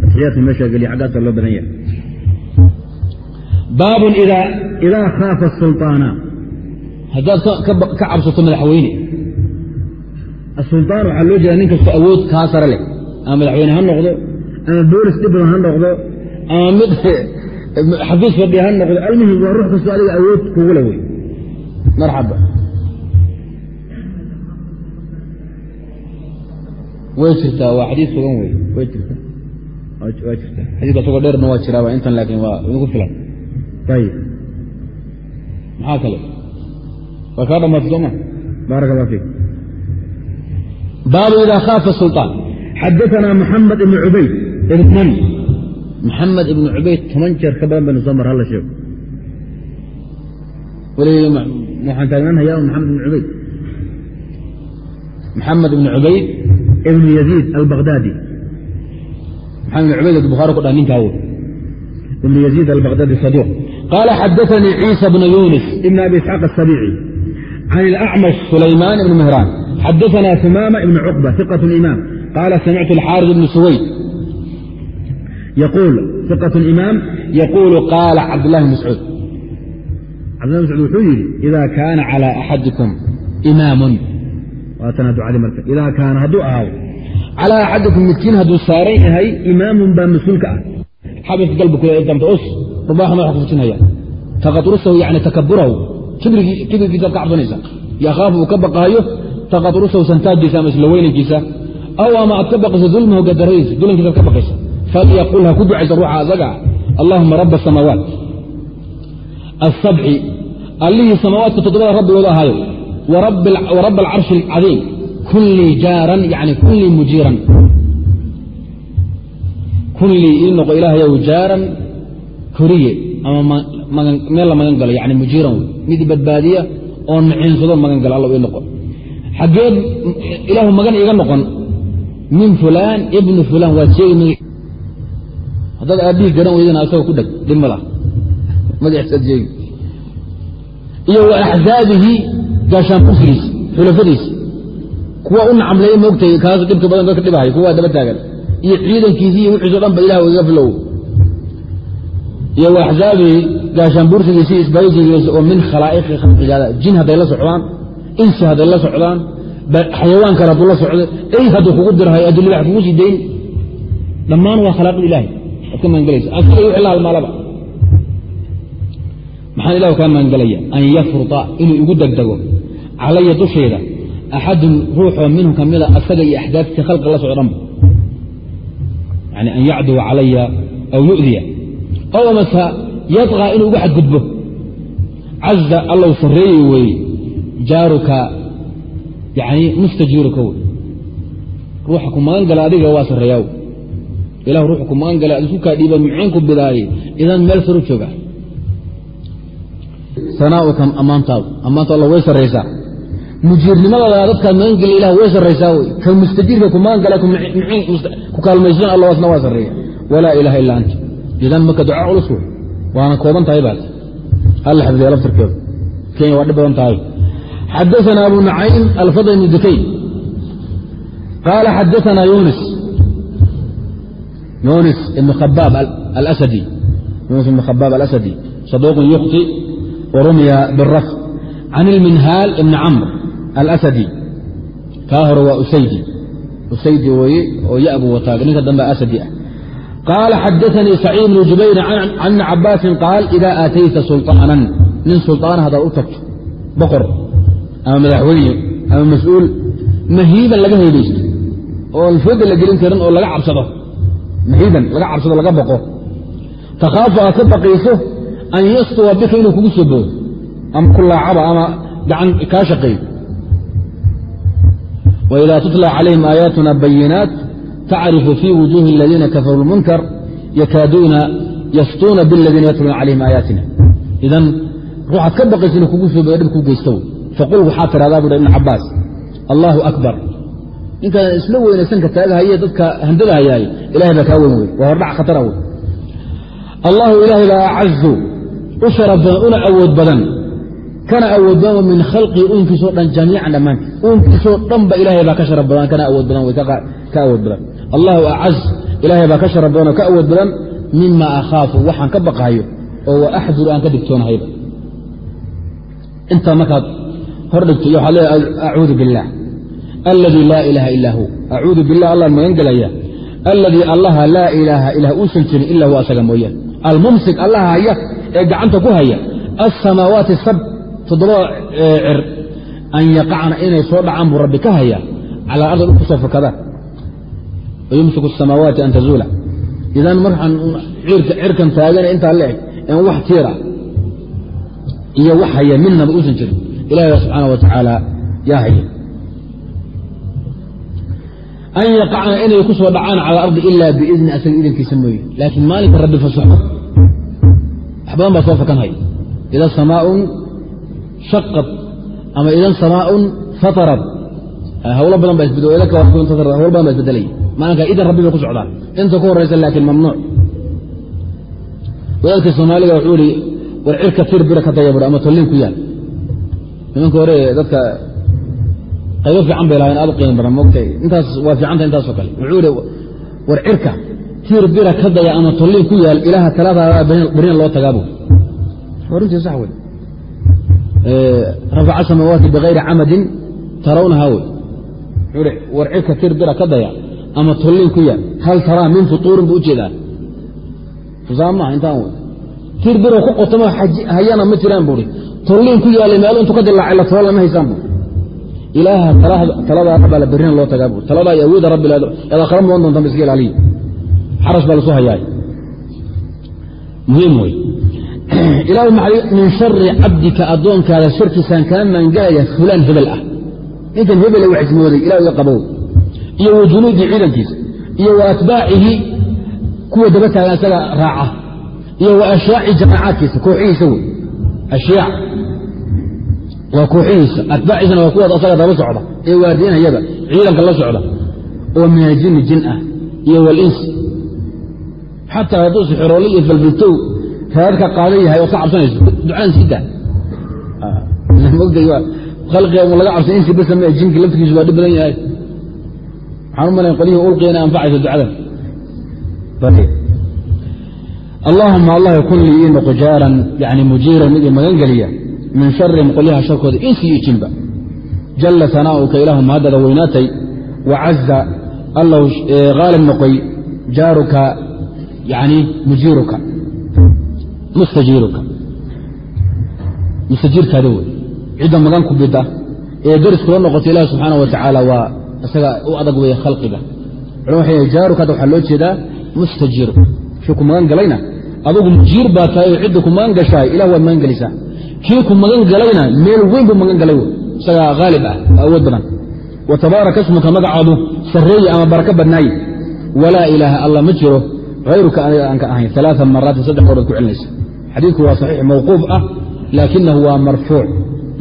Atixiyaadka meesha geliya xaggaasa loo badan yahay. Baabun idaa khaafa sulطaana haddaad ka cabsato madaxweyne. Asulطaan waxaa loo jeeda nin kastoo awood kaa sare leh. Ama madaxweyne ha noqdo ama boolis dhib badan ha noqdo ama mid [laughs] xafiis fadhiya ha noqdo almuhim waa ruux kastoo adiga awood kugula wey marxaba way jirtaa waa xadiis sugan wey way jirta waa jirta xadiiska asagoo dheerna waa jiraa waa intan laakiin waa idinku filan. Ayib maxaa kale? Waa kaa dhamaatay sooma baarak allah fiik. Baabu idaa khaafa sulطaan xadaثana maxamed ibn cubayd. Ibn maxamed ibnu cubayd toban jeer ka badan baynu soo mar halla sheego waxaan taagnaanhayaa maxamed ibnu cubayd maxamed ibnu cubayd ibnu yaziid albakdaadi maxamed ibn cubayd bukhari ku dhaha ninkaawo ibnu yaziid albakdaadi sadiiq. Qaala xadaanii ciisa bnu yunis ibn abi isxaaq asabiici can ilacmash sulaymaan ibni mehraan xadaanaa sumaama ibnu cuqba iqat imaam. Qaala samictu alxaaris ibni suwayd yaquul iqaة imaam yaquulu qaala cabdulahi mascuud cabdulahi mascuud wuxuu yidhi ida kaana calى axadikum imaamun waatana ducadii marka idaa kaana hadduu ahaado calaa axadikum midkiin hadduu saaran yahay imaamun baa mas'uulka ah xabadka galba kule damta us rubaaxa madaxa ku fujinaya taqadrusahu yani takaburahu kibirkiisaad ka cabsanaysa yakhaafu uu ka baqaayo taqadrusahu santaajiisa ama isla weynankiisa aw ama aad ka baqayso dulmahu gadaradiisa dulankiisaad ka baqaysa falyaqul ha ku ducaysa ruuxa asaga allahuma raba asamaawaat asabci allihii samaawaadka toddobada rabbigooda ahaayo warab alcarshi alcadiim kun lii jaaran yani kun lii mujiiran kun lii ii noqo ilaahayow jaaran koriye ama meel la magan galo yani mujiiran mid badbaadiya oo naciinsado magan galo alla ii noqo xaggeed ilaahu magan iiga noqon min fulaan ibnu fulaan waad sheegi haddaad aabbihii garan weydana asagoo ku dheg dhibma lah magaciisaad sheegi iyo wa axzaabihi gaashaankursigiisa xulafadiisa kuwa u nacamleeye moogtay kaas dhibka badan dadka dhibahay kuwaa daba taagan. Iyo ciidankiisi iyo wixiiso dhan ba ilah iga filow iyo wa axzaabihi gaashaanbursigiisi isbaysigiisa oo min khalaa'iqi khalqigaada jin hadday la socdaan insi hadday la socdaan xayawaan kale hadduu la socdo ey hadduu kugu dirhay hadduu libax kugu sii dayn. Dhammaan waa khalaaqda ilaahay waad ka magangelaysa asaga iyo wixii la halmaalaba maxaan ilahu kaa magangelaya an yafruta inuu igu degdego. Calaya dushayda axadun ruuxoo minhu ka mida asaga iyo axdaaftiisa khalqa la socdanba yani an yacduwa calaya aw yu'diya. Aw amase yadqaa inuu uga xadgudbo. Caza allow sarreeye weeye jaaruka yani mustajiiruka wey ruuxa ku magan gala adiga waa sarreeyaa ilah ruuxa ku magan gala ad isku kaa dhiiba muciinku bidaaye idan meel saru jooga. Sanaaukam ammaantaadu ammaanta alla way sarraysaa. Mujiirnimadaada dadkaad magangeli ilah way sarraysaa wey. Ka mustajiirka ku magangala ku kaalmaysan alla waa sarreeya. Walaa ilaaha illa anta. Idan marka ducaa culus wey waana kooban tahay baas halla xifdiya laftirkeedu. Kenya waa dhib badan tahay. Xadaana abu nacaym alfadl ibn dukay qaala xadaana yunis yunis ibn khabaab alasadi saduuqun yukhti wrumya biraf can ilminhaal ibni camr alasadi kaa hore waa usaydi usaydi weye oo yabu wataa ninka dambe asadi ah qaala xadaanii saciid bnu jubayr can ibni cabaasin qaal idaa aatayta sulطaanan nin sulطaana haddaad u tagto boqor ama madaxweyne ama mas'uul mahiiban laga haybaysto oo alfooda la gelin karin oo laga cabsado maciidan laga cabsado laga bao takhaafu aad ka baqiiso an yastuwa bika inuu kugu soo boodo. Ama ku laacaba ama gacan kaa shaqeeyo. Waidaa tutla calayhim aayaatuna bayinaat tacrifu fii wujuuhi aladiina kafaruu lmunkar yakaaduuna yaftuuna biladiina yatluuna calayhim aayaatina. Idan ruuxaad ka baqaysa inuu kugu soo boodo dhib kuu geysto. Faqul waxaad tidhahdaa buu ibn cabaas allaahu akbar ninkaan isla weynaysanka taagahaye dadka handada ilahay baa kaa weyn wey waa hordhac khatara wey allahu ilaahay baa acazu u sharaf badan una awood badan. Kana awood badan min khalqii uunkiisoo dhan jamiican dhammaanti uunkiisoo dhanba ilaahay baa ka sharaf badan kana awood badan way ka awood badan. Allahu acaz ilaahay baa ka sharaf badan oo ka awood badan mima akhaafu waxaan ka baqahayo oo wa axduru aan ka digtoonahayba. Intaa markaad hor iyo waxaad leedahay acuudu biاllah aladii laa ilaaha ilaa hu. Acuudu billah allaan magan gelaya aladii allaha laa ilaaha ilah uusan jirin ila huwa asaga mooyaan almumsik allaha haya ee gacanta ku haya. Asamaawaati sab toddobada cir an yaqacna inay soo dhacaan buu rabbi ka haya. Cala ardi dhul ku soo fakadaan wayumsiku asamaawaati an tazuula idan markaan cirkan taagana intaa la eg en wax tiira iyo wax haya midnaba uusan jirin. Ilahi subxaana wa tacaala yaa haya an yaqacna inay ku soo dhacaan cala ardi ila biidni asaga idankiisa mooye. Laakiin maalinka rabbi fasaxo wax badan baa soo fakan haya ida samaaun shaqad ama idan samaaun fatarad hawlo badan baa hawlo badan baa isbedelaya maalinka idan rabbi bay ku socdaan inta ku horaysa laakiin mamnuuc. Wadaadka soomaaliga wuxuu ihi war cirka tir bira ka daya bur ama tolliin ku yaal. Nimanka hore dadka qaybo fiican bay lahayn aad u qiimo badan mogtay intaas waa fiicanta intaasoo kale. Wuxuu ihi war cirka tir bira ka daya ama tolliin ku yaal ilaaha talaadaada berina loo tagaabu. Runtii sax wey. Rafaca samaawaati bikayri camadin tarawnaha wey. Wuxuu ihi war cirka tir bira ka daya ama tolliin ku yaal hal taraa min futuurin buu u jeedaa tusaale maaha intaan wey. Tir biro ku qotamo hayana ma jiraan buui tolliin ku yaallay meel intu ka dilaacay la tolo lama haysaan bu ilaaha taladaada baa la berina loo tagaa bu taladaa iyo awoodda rabbi leedo eed akhra mudan doontaan ba iska ilaaliya xarash baa lasu hayaay muhiim wey [clears throat] ilaahu min shari cabdika addoonkaada sharkiisaan kaa maangalaya fulaan hebel ah. Ninkan hebele wax ismooday ilah iga qabow. Iyo wa ciidankiisa. Iyo wa atbaacihi kuwa daba taagan isaga raaca. Iyo wa ashyaaci jamaacaadkiisa kooxihiisa wey ashyaac waa kooxihiisa atbaaciisana waa kuwaas asaga daba socda ee waardiinayaba ciidanka la socda oo min aljinni jin ah iyo walinsi xataa hadduu sixiroole iyo falbiltow raadka qaadan yahay oo ka cabsanayso ducaan sida. Khalqiga mu laga cabsan insi basa ma jinki laftigiisu waa dhib badan yahay. Waxaan u malayn qolyihii anfacayso ducadan allaahuma allah kun lii ii yani mujiiran mid ii magan geliya min sharihim qolyaha sharkooda insi iyo jinba. Jalla sanaa'uka ilaahu mahadada weynaatay wa caza allahu haalib noqoy jaaruka yani mujiiruka mustajiiruka. Mustajiirkaada wey. Cidda magan ku bida ee daris kula noqota ilahi subxaana wa tacaala waa isaga u adag weeye khalqiga. Waxay jaaruka hadda waxaa loo jeedaa mustajiiruka kii ku magan galayna? Adugu mujiir baa tahay oo cidda ku magan gashaay ilah waad magan gelisaa kii ku magan galayna meel weyn buu magan galay isagaa haalib ah oo awood badan. Wa tabaaraka ismuka magacaadu sarreeye ama barako badnaaye walaa ilaaha alla ma jiro hayruka aniga aan ka ahayn alaaa maraatin saddex goorood ku celinaysa. Xadiidku waa saxiix mawquuf ah laakinahu waa marfuuc.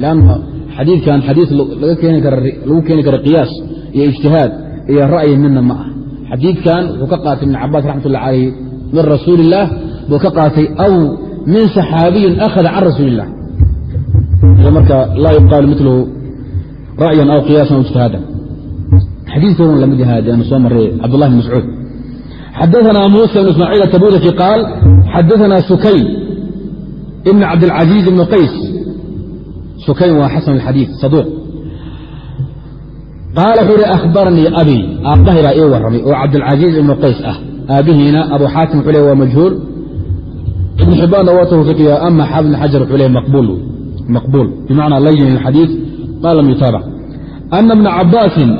Lanna xadiidkan xadiid lagu keeni kara qiyaas iyo ijtihaad iyo ra'yi midna ma ah. Xadiidkan wuxuu ka qaatay ibn cabaas raxmatullah calayh min rasuuli illaah buu ka qaatay aw min saxaabiyin akhada can rasuuli illah marka laa yuqaalu milu ra'yan aw qiyaasan aw ijtihaadan. Lamid yahay an soo maray cabdullah bn mascuud. Xadaana muusa bn ismaaciil atabuudaki qaal xadaana sukayn ibn cabdilcaziiz ibn qays. Sukayn waa xasan alxadiid saduuq. Qaala wuxuu ihi ahbaranii abii aabbahay baa ii warramay oo cabdilcaziiz ibnu qays ah aabbihiina abuu xaakim wuxuu le waa majhuul ibn xibbaanna waa tawfiiqiya ama xaafid xajar wuxuu le maqbuul maqbuul. Bimacnaa layin xadiid ma lam yutaabac ana bna cabaasin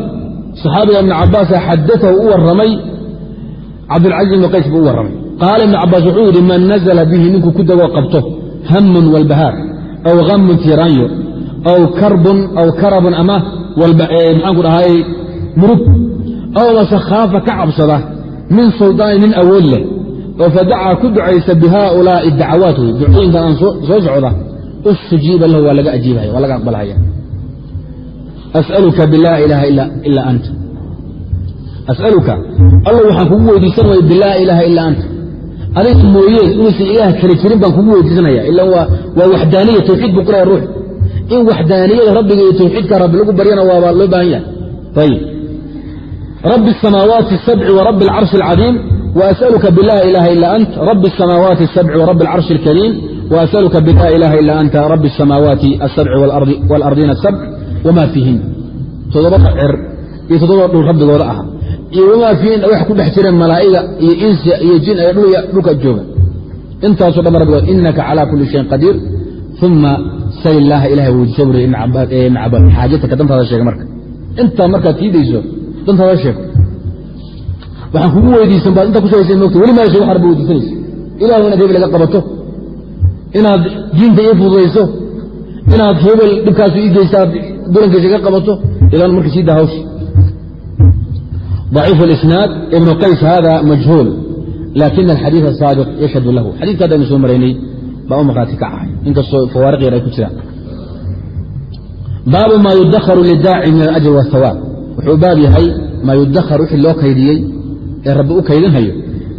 saxaabiga ibna cabaasa xadaahu u waramay cabdilcaziz ibnu qays buu u warramay. Qaala ibna cabaas wuxuu yidhi man nazla bihi ninkuu ku degoo qabto hamun walbahaar aw hamun tiiraanyo aw karbun aw karabun ama maxaanku dhahaay murug aw mase ka cabsada min suldaani nin awood leh oo fadacaa ku ducaysa bi haaulaa'i dacawaat wey ducooyinkan aan soo socda istujiiba lahu waa laga ajiibaya waa laga aqbalhaya asaluka bilaa ilaaha ilaa anta. Asaluka alla waxaan kugu weydiisanaya bilaa ilaaha ilaa anta. Adig mooyee inuusan ilaah kale jirin baan kugu weydiisanaya ilan waa waxdaaniya tawxiid buu qoraya ruux. In waxdaaniyada rabbiga iyo tawxiidka rabbi lagu baryana waabaa loo baahan yahay. Ayib rabbi asamaawaati asabci wa alcarshi alcadiim. Wa asaluka bilaa ilaaha ilaa ant rabbi asamaawaati asabci wa alcarshi alkariim. وأsأlka bla ilaha ilا أnta rb الsamaawaati الsبع واlأrضina الsبع wma fiihin toddobada cer iyo toddoba dhul rabbigooda aha iyo wamaa fiihin wax ku dhex jireen malaa'iga iyo insia iyo jin ay dhulka jooga intaasoo dhan rabbigood inaka calى kuli شhayin qadiir ثuma sal ilaaha ilahay weydiisa buri ibn cabaas xaajataka dantaada sheega marka intaa markaad tiidayso dantaada sheego waxaan kugu weydiisan baad inta ku shegaysa mogta weli maashe wax rabbi weydiisanaysa ilahu inaad hebel iga qabato inaad diinta ii fududayso inaad hebel dhibkaasu ii geysaad dulankiisa iga qabato idan marka sii daa hawsha ضaciif اlisnaad ibnu qays hada majhuul lakin alxadiiث asaabiq yashhadu lahu xadidka haddaynu soo maraynay baa u markhaati ka ahay inkastoo fawaariq yar ay ku jiraan baabu ma yudakharu lidaaci min alajr wاthawaab wuxuu baab yahay maa yudakar wixii loo kaydiyey ee rabbi u kaydinhayo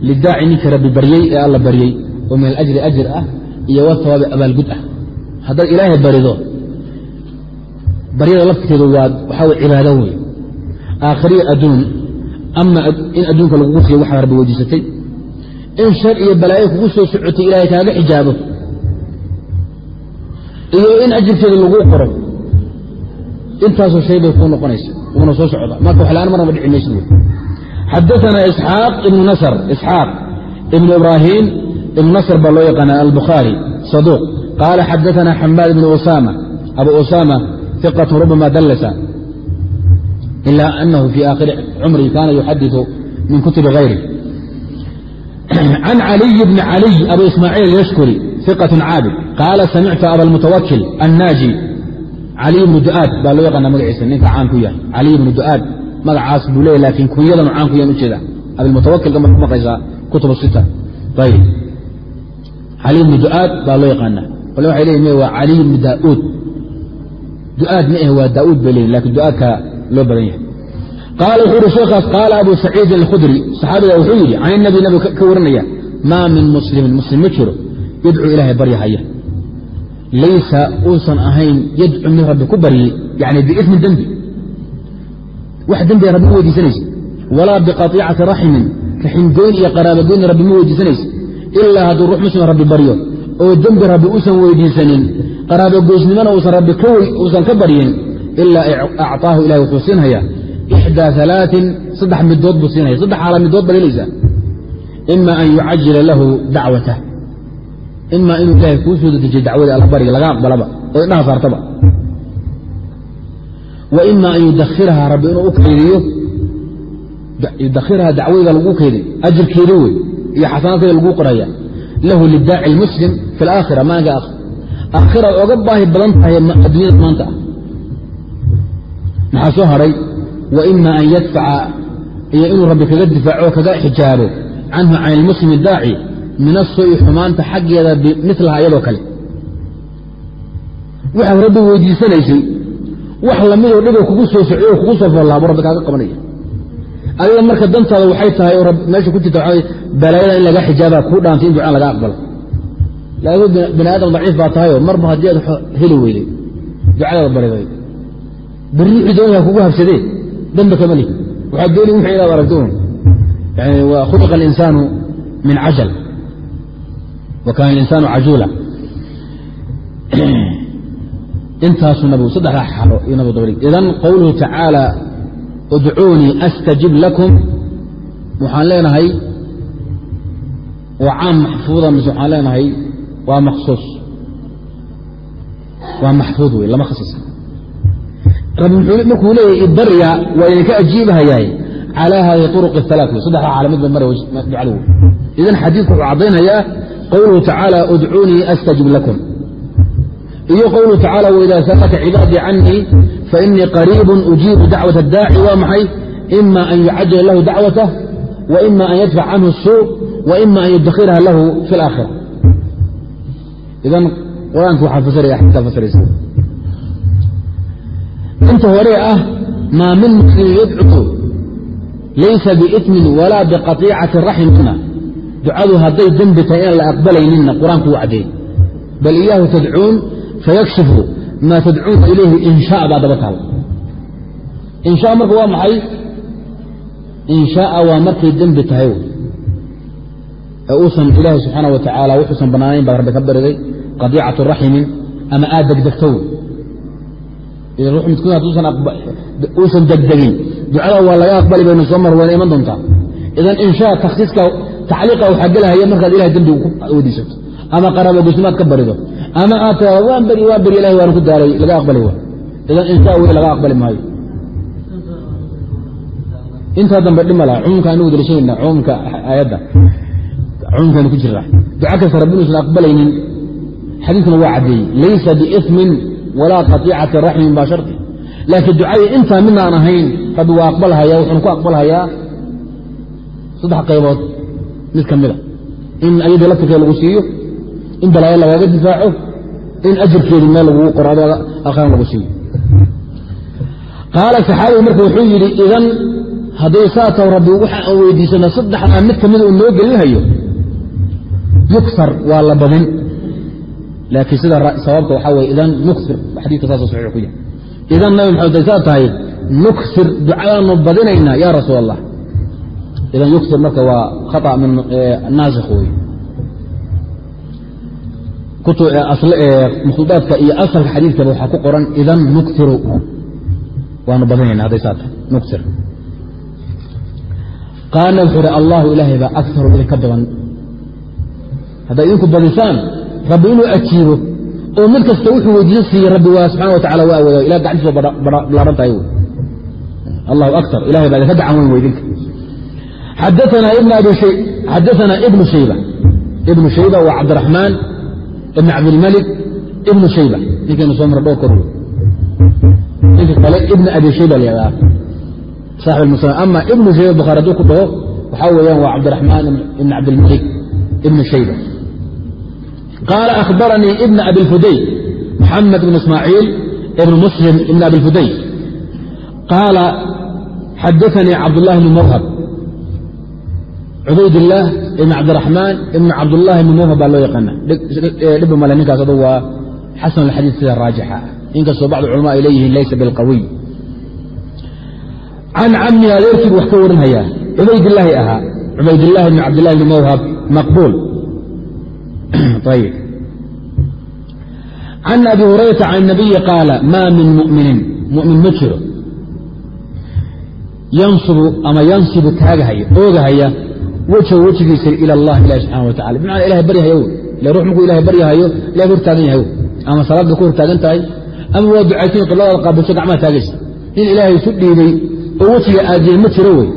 lidaaci ninkii rabbi baryey ee alla baryey oo min alajri ajir ah iyo wathawaabi abaalgud ah. Haddaad ilaahay barido baryada lafteedu waxaa cibaado wey aakhiriya adduun ama in adduunka lagugu siiyo waxaad rabbi weydiisatay. In shar iyo balaayo kugu soo socotay ilaahay kaaga xijaabo. Iyo in ajirkeeda laguu qoro. Intaasoo shay bay kuu noqonaysa wuuna soo socda marka waxlaan marnaba dhici maysid wey xadaثna isxaaq ibnu nasr isxaaq ibnu ibraahim ibn nasr baa loo yaqaana albuhaari saduuq qaala xadaana xamaad bn usama abu usama iqatu rubama dallasa ila anahu fii aakhiri cumrii kaana yuxadiu min kutubi hayri can caliyi bni caliy abu ismaaciil yashkuri iqatu caabid qaala samictu abamutawakil annaaji caliy bnu duaad baa loo yaqaana magaciisa ninka caan ku yahay caliy bnu duaad magacaas buu leeya laakiin kunyadan caan ku yahan ujeeda abimutawakilka ma ku maqaysaa kutub sita ayb caliy bnu du'aad baa loo yaqaana qole waxay leeyihiin waa caliy bnu daa'uud du'aad ma ahe waa daa'uud bay leeyihiin laakiin du'aadka loo badan yahay. Qaala wuxuu yihi sheekaas qaala abu saciidin alkhudri. Saxaabiga wuxuu yidhi can inabi nabi ka warinaya maa min muslimin muslim ma jiro yadcuu ilaahay baryahaya laysa uusan ahayn yadcu mid rabbi ku baryey yani biismi dembi wax dembiga rabbi ma weydiisanaysa walaa biqaطicati raximin raximgoyn iyo qaraabogoyn rabbi ma weydiisanaysa ilaa hadduu ruux muslim rabbi baryo oo dembi rabbi uusan weydiisanin qaraabogoysnimona uusan ka baryin ilaa acطaahu ilahi wuxuu siinhayaa ixdaa alaain saddex midood buu siinaya saddex xaala midood baad helaysaa ima an yucajila lahu dacwatah ima inuu ilaahay kuu soo dacwadii alla laga aqbalaba oo indhaha saartaba wa ima an yudakhiraha rabbi inuu u kaydiyo yudakhiraha dacwadiga lagu kayday ajirkeedi wey iyo xasanaadkeeda laguu qoraya. Lahu lidaaci lmuslim fi alaakhira maaga aakhira oga baahi badan tahay adduunyada maanta. Ah maxaa soo hadhay wa ima an yadfaca iyo inuu rabbi kaga difaaco kaga xijaabo canhu can ilmuslimi daaci min asuu'i xumaanta xaggeeda bimilaha iyadoo kale. Waxaad rabbi weydiisanaysay wax lamidoo dhiboo kugu soo socyo oo kugu soo follaabo rabbi kaaga qabanaya adiga marka dantaada waxay tahay meesha ku jirta balaayada in laga xijaaba kuu dhaantay in ducaan laga aqbalo laakiin bani aadam daciif baa tahayoo marba haddii aad heli weyday ducadaada bariday bari wixii doonaya kugu habsadee damba kama lihi. Waxaad dooni wixii inaad aragto un yani waa khuliqa alinsaanu min cajal wa kaana alinsaanu cajuula. [clears throat] Intaasuu nabigu saddexdaa xalo iyo nabigu dabadhig idan qowluhu tacaala udcuunii astajib lakum. Waxaan leenahay waa caam maxfuuda mise waxaan leenahay waa maksuus waa maxfuud wey lama khasisa rabbi markuu leeyahy ibarya waa idinka ajiibahayaay calaa hadihi uruq alaa wey saddexdaa caalamid ba mara ducadu idan xadiidku wuxuu caddaynayaa qowluhu tacaala udcuunii astajib lakum. Iyo qowluhu tacala waidaa sa'alaka cibaadii canii fainii qariibun ujiibu dacwat addaaci waa maxay ima an yucajila lahu dacwatah wa ima an yadfac canhu الsuu wa ima an yudakhiraha lahu fi اlaakhira idan qur-aanka waxaa fasiraya xadiikaa fasiraysa inta hore ah maa min muslimin yadcuu laysa biitmin walaa biqaطiicati raximina ducadu hadday dembi tahay inaan la aqbalayninna qur-aanku u caddeey bal iyaahu tadcuun fayakshifu maa tadcuuna ilayhi inshaa baa daba taal. Inshaa marka waa maxay? Inshaaa waa markay dembi tahay ee uusan ilaahi subxaana wa tacaala wuxuusan bannaanayn baad rabbi ka bariday qadiicatu raximin ama aad degdegto uusan degdegin. Ducada waa laga aqbali baynu soo mar iman doontaa. Idan inshaa takhsiiska tacliiqa waxaa gelahaya markaad ilahay dembi weydiisato ama qaraabo gusmaad ka barido. Ama aad taa waan beri waan beri ilahi waana ku daalay laga aqbali wa idan inshaa wey laga aqbali maayo. Intaa dambe dhima laha cumuumka anigu daliishanayna cumuumka aayadda. Cumuumkaanu ku jira duca kasta rabbi inuusan aqbalaynin xadiiskuna waa caddeeyey laysa biismin walaa qatiicati raxmin baa shardi laakiin ducadii intaa midna aan ahayn rabbi waa aqbalhaya wuxuuna ku aqbalhayaa saddex qaybood. Mid ka mida in ayadii laftirkeeda lagu siiyo in balaayo lagaaga difaaco in ajirkeedii meel lagugu qoro adoo alkharan lagu siiyo. Qaala saxaabigu marka wuxuu yidhi idan hadday saa taho rabbi waxa aan weydiisana saddexdaa mid ka mida uu noo gelinhayo yuksar waa la badin. Laakiin sida sababta waxaa weye idan nuksir xadiiska saasoo saxiix ku yahay. Idan nabi maxamed ay saa tahay nuksir ducadaanu badinaynaa yaa rasuul allah idan yuksir marka waa khata min naasikh wey makhluuqaadka iyo asalka xadiidkaba waxaa ku qoran idan nuksiru waanu badinayna hadday saa tahay nuksir qaana wuxuu ihi allahu ilaahay baa akaru idinka badan. Hadday idinku badisaan rabbi inuu ajiibo oo mid kasta wuxuu weydiiso siiye rabbi waa subxana wa tacala waa awooda ila gacantiisa ballaaran tahay allahu akar ilahay baa idinka gacan weyn weydinka. Xadaana ibnu shayba. Ibnu shayba waa cabdiraxmaan ibn cabdilmalik ibnu shayba ninkaynu soo mara dhowr kor ninka kale ibn abi shayba la saaxib muslim. Ama ibnu shayba bukhaari hadduu ku dhaho waxaa weeyaan waa cabdiraxmaan ibn cabdilmalik ibnu shayba qaala akhbaranii ibn abi lfuday maxamed ibn ismaaciil ibn muslim ibn abi lfuday qaala xadaanii cabdullahi bni mawhab cubaydillaah ibn cabdiraxmaan ibn cabdullahi ibni mawhab baa loo yaqaana. Dhibi male ninkaas adu waa xasan alxadiid sida raajixa. Ah inkastoo bacd culama ay leeyihiin laysa bilqawiy. Can cammi adeerkiibu wax ka warinhayaa. Cubaydillaahi ahaa. Cubaydillahi ibn cabdillahi bni mawhab maqbuul. [clears throat] Can abi hurayrata can nabiyi qaala maa min muminin. Mumin ma jiro. Yansubu ama yansibu taagahaya oogahaya wejha wejigiisa ila allah ilahi subxana wa tacala bimacna ilahay baryahayo ila markuu ilahay baryahayo ilahay hortaagan yahay. Ama salaad bay ku hortaagan tahay ama waa ducaysan qibladaada qaabilso gacmaha taagaysa. Nin ilaahay isu dhiibay oo wejiga aadiyey ma jiro wey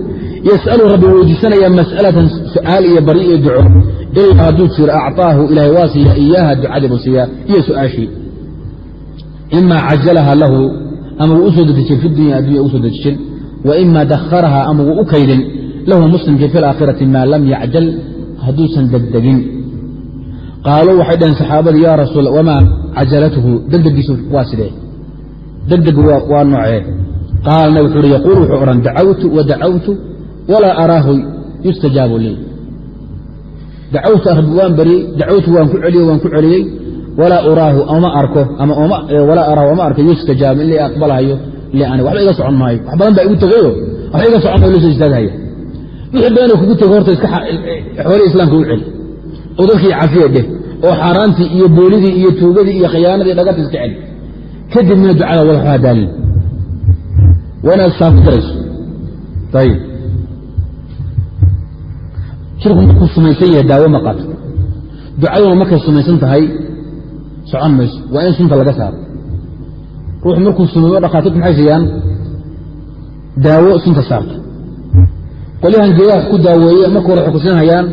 yas'alu rabbi weydiisanaya mas'alatan su'aal iyo baryo iyo duco. Ilaa hadduu jiro acطaahu ilahay waa siiya iyaaha ducadii siiyaa iyo su'aashii. Ima cajalaha lahu ama wuu u soo dedejin fi dunya addunya ugu soo dedejin wa ima dakharaha ama wuu u kaydin lahu muslimkii fi alaakhirati maa lam yacjal hadduusan degdegin qaaluu waxay dhaheen saxaabadii yaa rasuul wamaa cajalatuhu degdegiisu waa sidee degdegu waa noocee qaala nabig wuxuu uhi yaquul wuxuu odhan dacawtu wa dacawtu walaa araahu yustajaabu lii dacawtu waan baryey dacawtu waan ku celiyey waan ku celiyey walaa uraahu ama arko walaa araahu ama arko yustajaabu in la aqbalhayo li ani waxba iga socon maayo wax badan baa igu tegayo waxba iga socon maayo loo soo istaagahaya wixii beena kugu tego horta iska xoolii islaamka u celi. Oo dadkii cafiya dheh oo xaaraantii iyo boolidii iyo tuugadii iyo khiyaanadii dhagarta iska celi. Kadibna ducada wada waxbaa daalin. Waa inaad saa ku darayso ayib shirku markuu sumaysan yahay daawo ma qaato. Ducaduna markay sumaysan tahay socon mayso. Waa in sunta laga saaro. Ruux markuu sumeeyo dhakhaatiirtu maxay siiyaan? Daawo sunta saarta qolyahan geedaha ku daaweeye marka hore waxay ku siinhayaan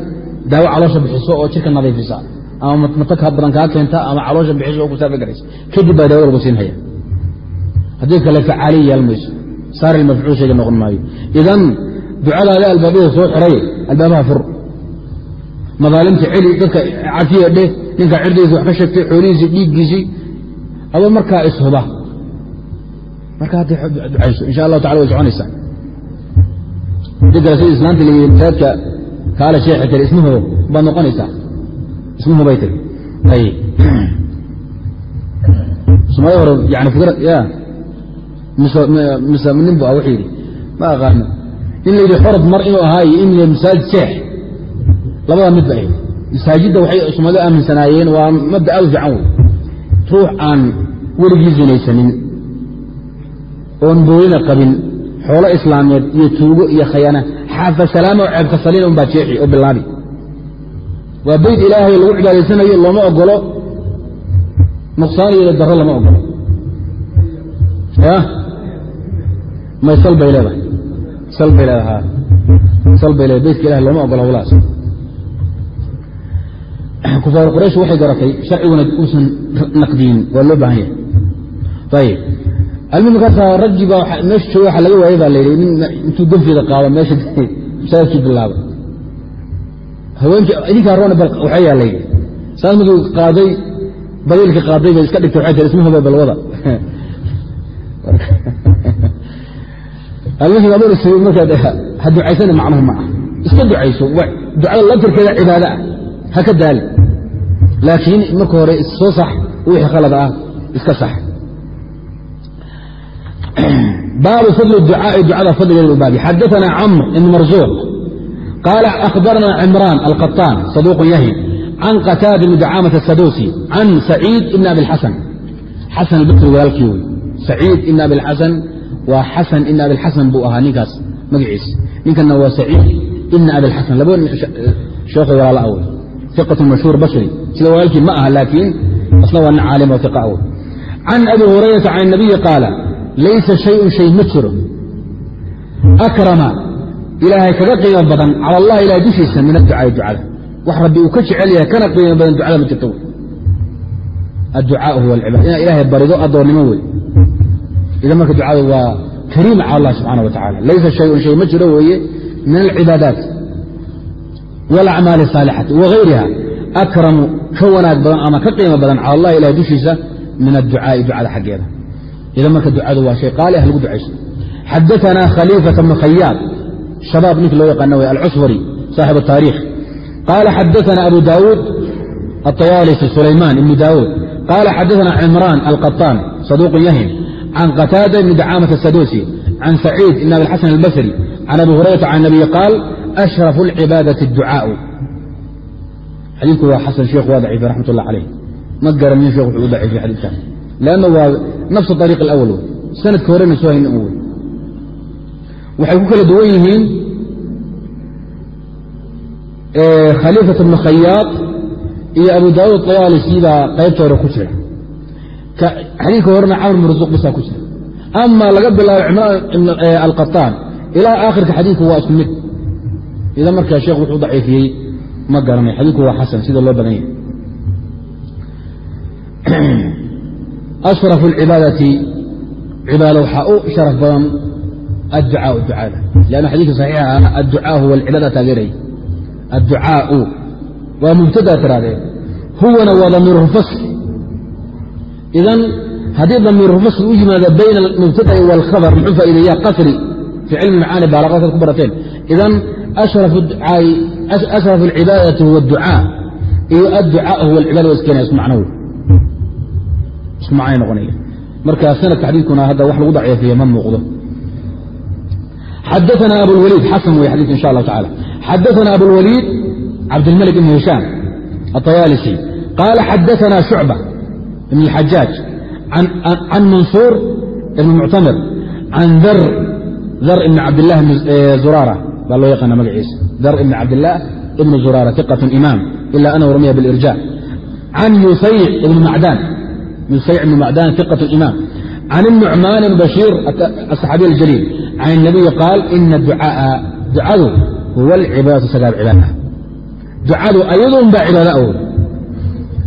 daawo caloosha bixiso oo jirka nadiifisa ama matag badan kaa keenta ama caloosha bixiso oo ku saafi garaysa kadib baa daawo lagu siinhaya haddii kale facaaliya yeelmayso saar ilmafcuul noqon maayo. Idan ducadaada albaabada soo xiray albaabaha fur. Madaalimta celi dadka cafiya dheh ninkaa cirdigiisa wax ka sheegtay xoolihiisii dhiiggiisii adoo markaa ishuba markaa hadday ducayso insha allahu tacala way soconaysaa digala sida islaanta layii masaajidka kaala sheexi tiri ismuhu baad noqonaysaa? Ismuhu bay tiri. Ayib. Somaali hore yani fikrad ya mise mise nin bu ah wuxuu yidhi ma aqaano. In la yidhi xorod mar inuu ahaa iyo in la masaajid seex labada mid ba ahayd. Masaajidda waxay soomaalida aaminsanaayeen waa mabda aad u fiican wey ruux aan weligii zinaysanin oon boolina qabin xoolo islaameed iyo tuugo iyo khayaana xaafa salaama oo ceebka saliina un baa jeexi oo bilaabi waa beyt ilaahay lagu cibaadaysanayo looma ogolo nuqsaan iyo daro lama ogolo ya may sal bay leedahay. Sal bay leedahay. Sal bay leedahay. Beytka ilahay looma ogolo hawlahaas kufaar quraysh waxay garatay sharciguna uusan naqdiyin waa loo baahan yahay. Ayib almim markaasa raggii baa meesha jooga waxa laga waayay baa la yidhi nin intuu ganfeeda qaado meesha [laughs] masaajidkii bilaaba. Haweenkii idinkaa roona bal waxayaa la yidhi. Saas markuu qaaday badiilka qaaday bay iska dhigtay waxay tiri isma balwada [laughs] almihim adoon is markaad ha ducaysana macnuhu ma ah iska ducayso ducada laftirkeeda cibaado ah ha ka daali. Laakiin marka hore soo sax wixii khalad ah iska sax baabu fadl ducaai ducada fadligeeda baab xadaana camr ibn marzuuq qaala ahbarana cimraan alqaطaan saduuqu yahy can qataada bni ducaamat asaduusi can saciid ibn abi xasan xasan albasri walaalkii wey saciid ibn abi xasan waa xasan ibn abi xasan buu ahaa ninkaas magaciis ninkanna waa saciid ibn abi xasan labo sheekho walaala ah wey iqatu mashhuur bashri sida walaalkii ma aha laakiin asna waa nin caalim oo iqa ah wey can abi hurayrata can nabiyi qaala laysa shayun shay ma jiro. Akrama ilaahay kaga qiimo badan cala allah ilahay dushiisa min adducaai ducada. Wax rabbi uu ka jecel yahay kana qiimo badan ducada ma jirto. Adducaau huwa alcibaad. Inaad ilaahay barido addoonnimo wey. Idan marka ducada waa kariima cala allah subxana wa tacala laysa shayun shay ma jiro weeye min alcibaadaat walacmaali asaalixati wagayriha akramu ka wanaag badan ama ka qiimo badan cala allah ilahay dushiisa min adducaai ducada xaggeeda idan marka ducadu waa shay qaali ah lagu ducayso xadaana khaliifata bnu khayaad shabaab ninki loo yaqaana way alcusfari saaxib taarikh qaala xadaana abu daawuud aطayaalisi sulaymaan ibni daawuud qaala xadaana cimraan alqaطaan saduuq yahin can qataada ibni dacaamata asaduusi can saciid ibn abi xasan albasri can abi hurayrata can nabiyi qaal ashrafu اlcibaadati adducaau xadiidku waa xasan sheekh waa daciife raxmat ullah calayh ma garanin shekh wuxuu u daciifay xadiidkan lanna waa nafs ariiq alawal wey sanadka horena soo hayna un wey waxay ku kala duwan yihiin khaliifat bnu khayaad iyo abu daawuud ayaalisi baa ku jira. Xadiidka horena camr bn bisaa ku jira. Ama laga bilaabo cimraan alqaطaan ilaa aakhirka xadiidku waa isku mid. Idan markaa sheekh wuxuu daciifiyey ma garanay. Xadiidku waa xasan sida loo badan yahay [clears throat] ashrafu alcibaadati cibaada waxaa u sharaf badan adducaau ducaada lanna xadiidka saxiixa ah adducaa huwa alcibaada taageeraya adducaau waa mubtadaa tirahdeen huwana waa damiirulfasl idan haddii damiirulfasl u yimaada bayna almubtada'i waalkhabar muxuu faa'iideeyaa qasri fii cilmi macaani baalaqasaad ku barateen idan ashrafu alcibaadati huwa adducaa iyo adducaa huwa alcibada wa iskeenaya isku macno macnay noqonaya. Marka sanadka xadiidkuna hadda wax lagu daciifiye ma muuqdo. Xadaana abulwaliid xasan wey xadidku insha allahu tacala xadaana abulwaliid cabdilmalik ibn hishaam aطayaalisi qaala xadaana shucba ibn اlxajaaj can mansuur ibn muctamir can dar dar ibn cabdilah ibn zuraara baa loo yaqaana magaciisa. Dar ibn cabdilah ibn zuraara iqat imaam ila anahu ramiya bilirja. Can yusayc ibn macdaan yusayc ibn macdaan iqat imaam can الnucmaan ibn bashiir asaxaabiy aljaliil can الnabiyi qaal ina ducaaa ducadu huwa alcibaadatu sagaal cibaada ducadu ayadun baa cibaada awood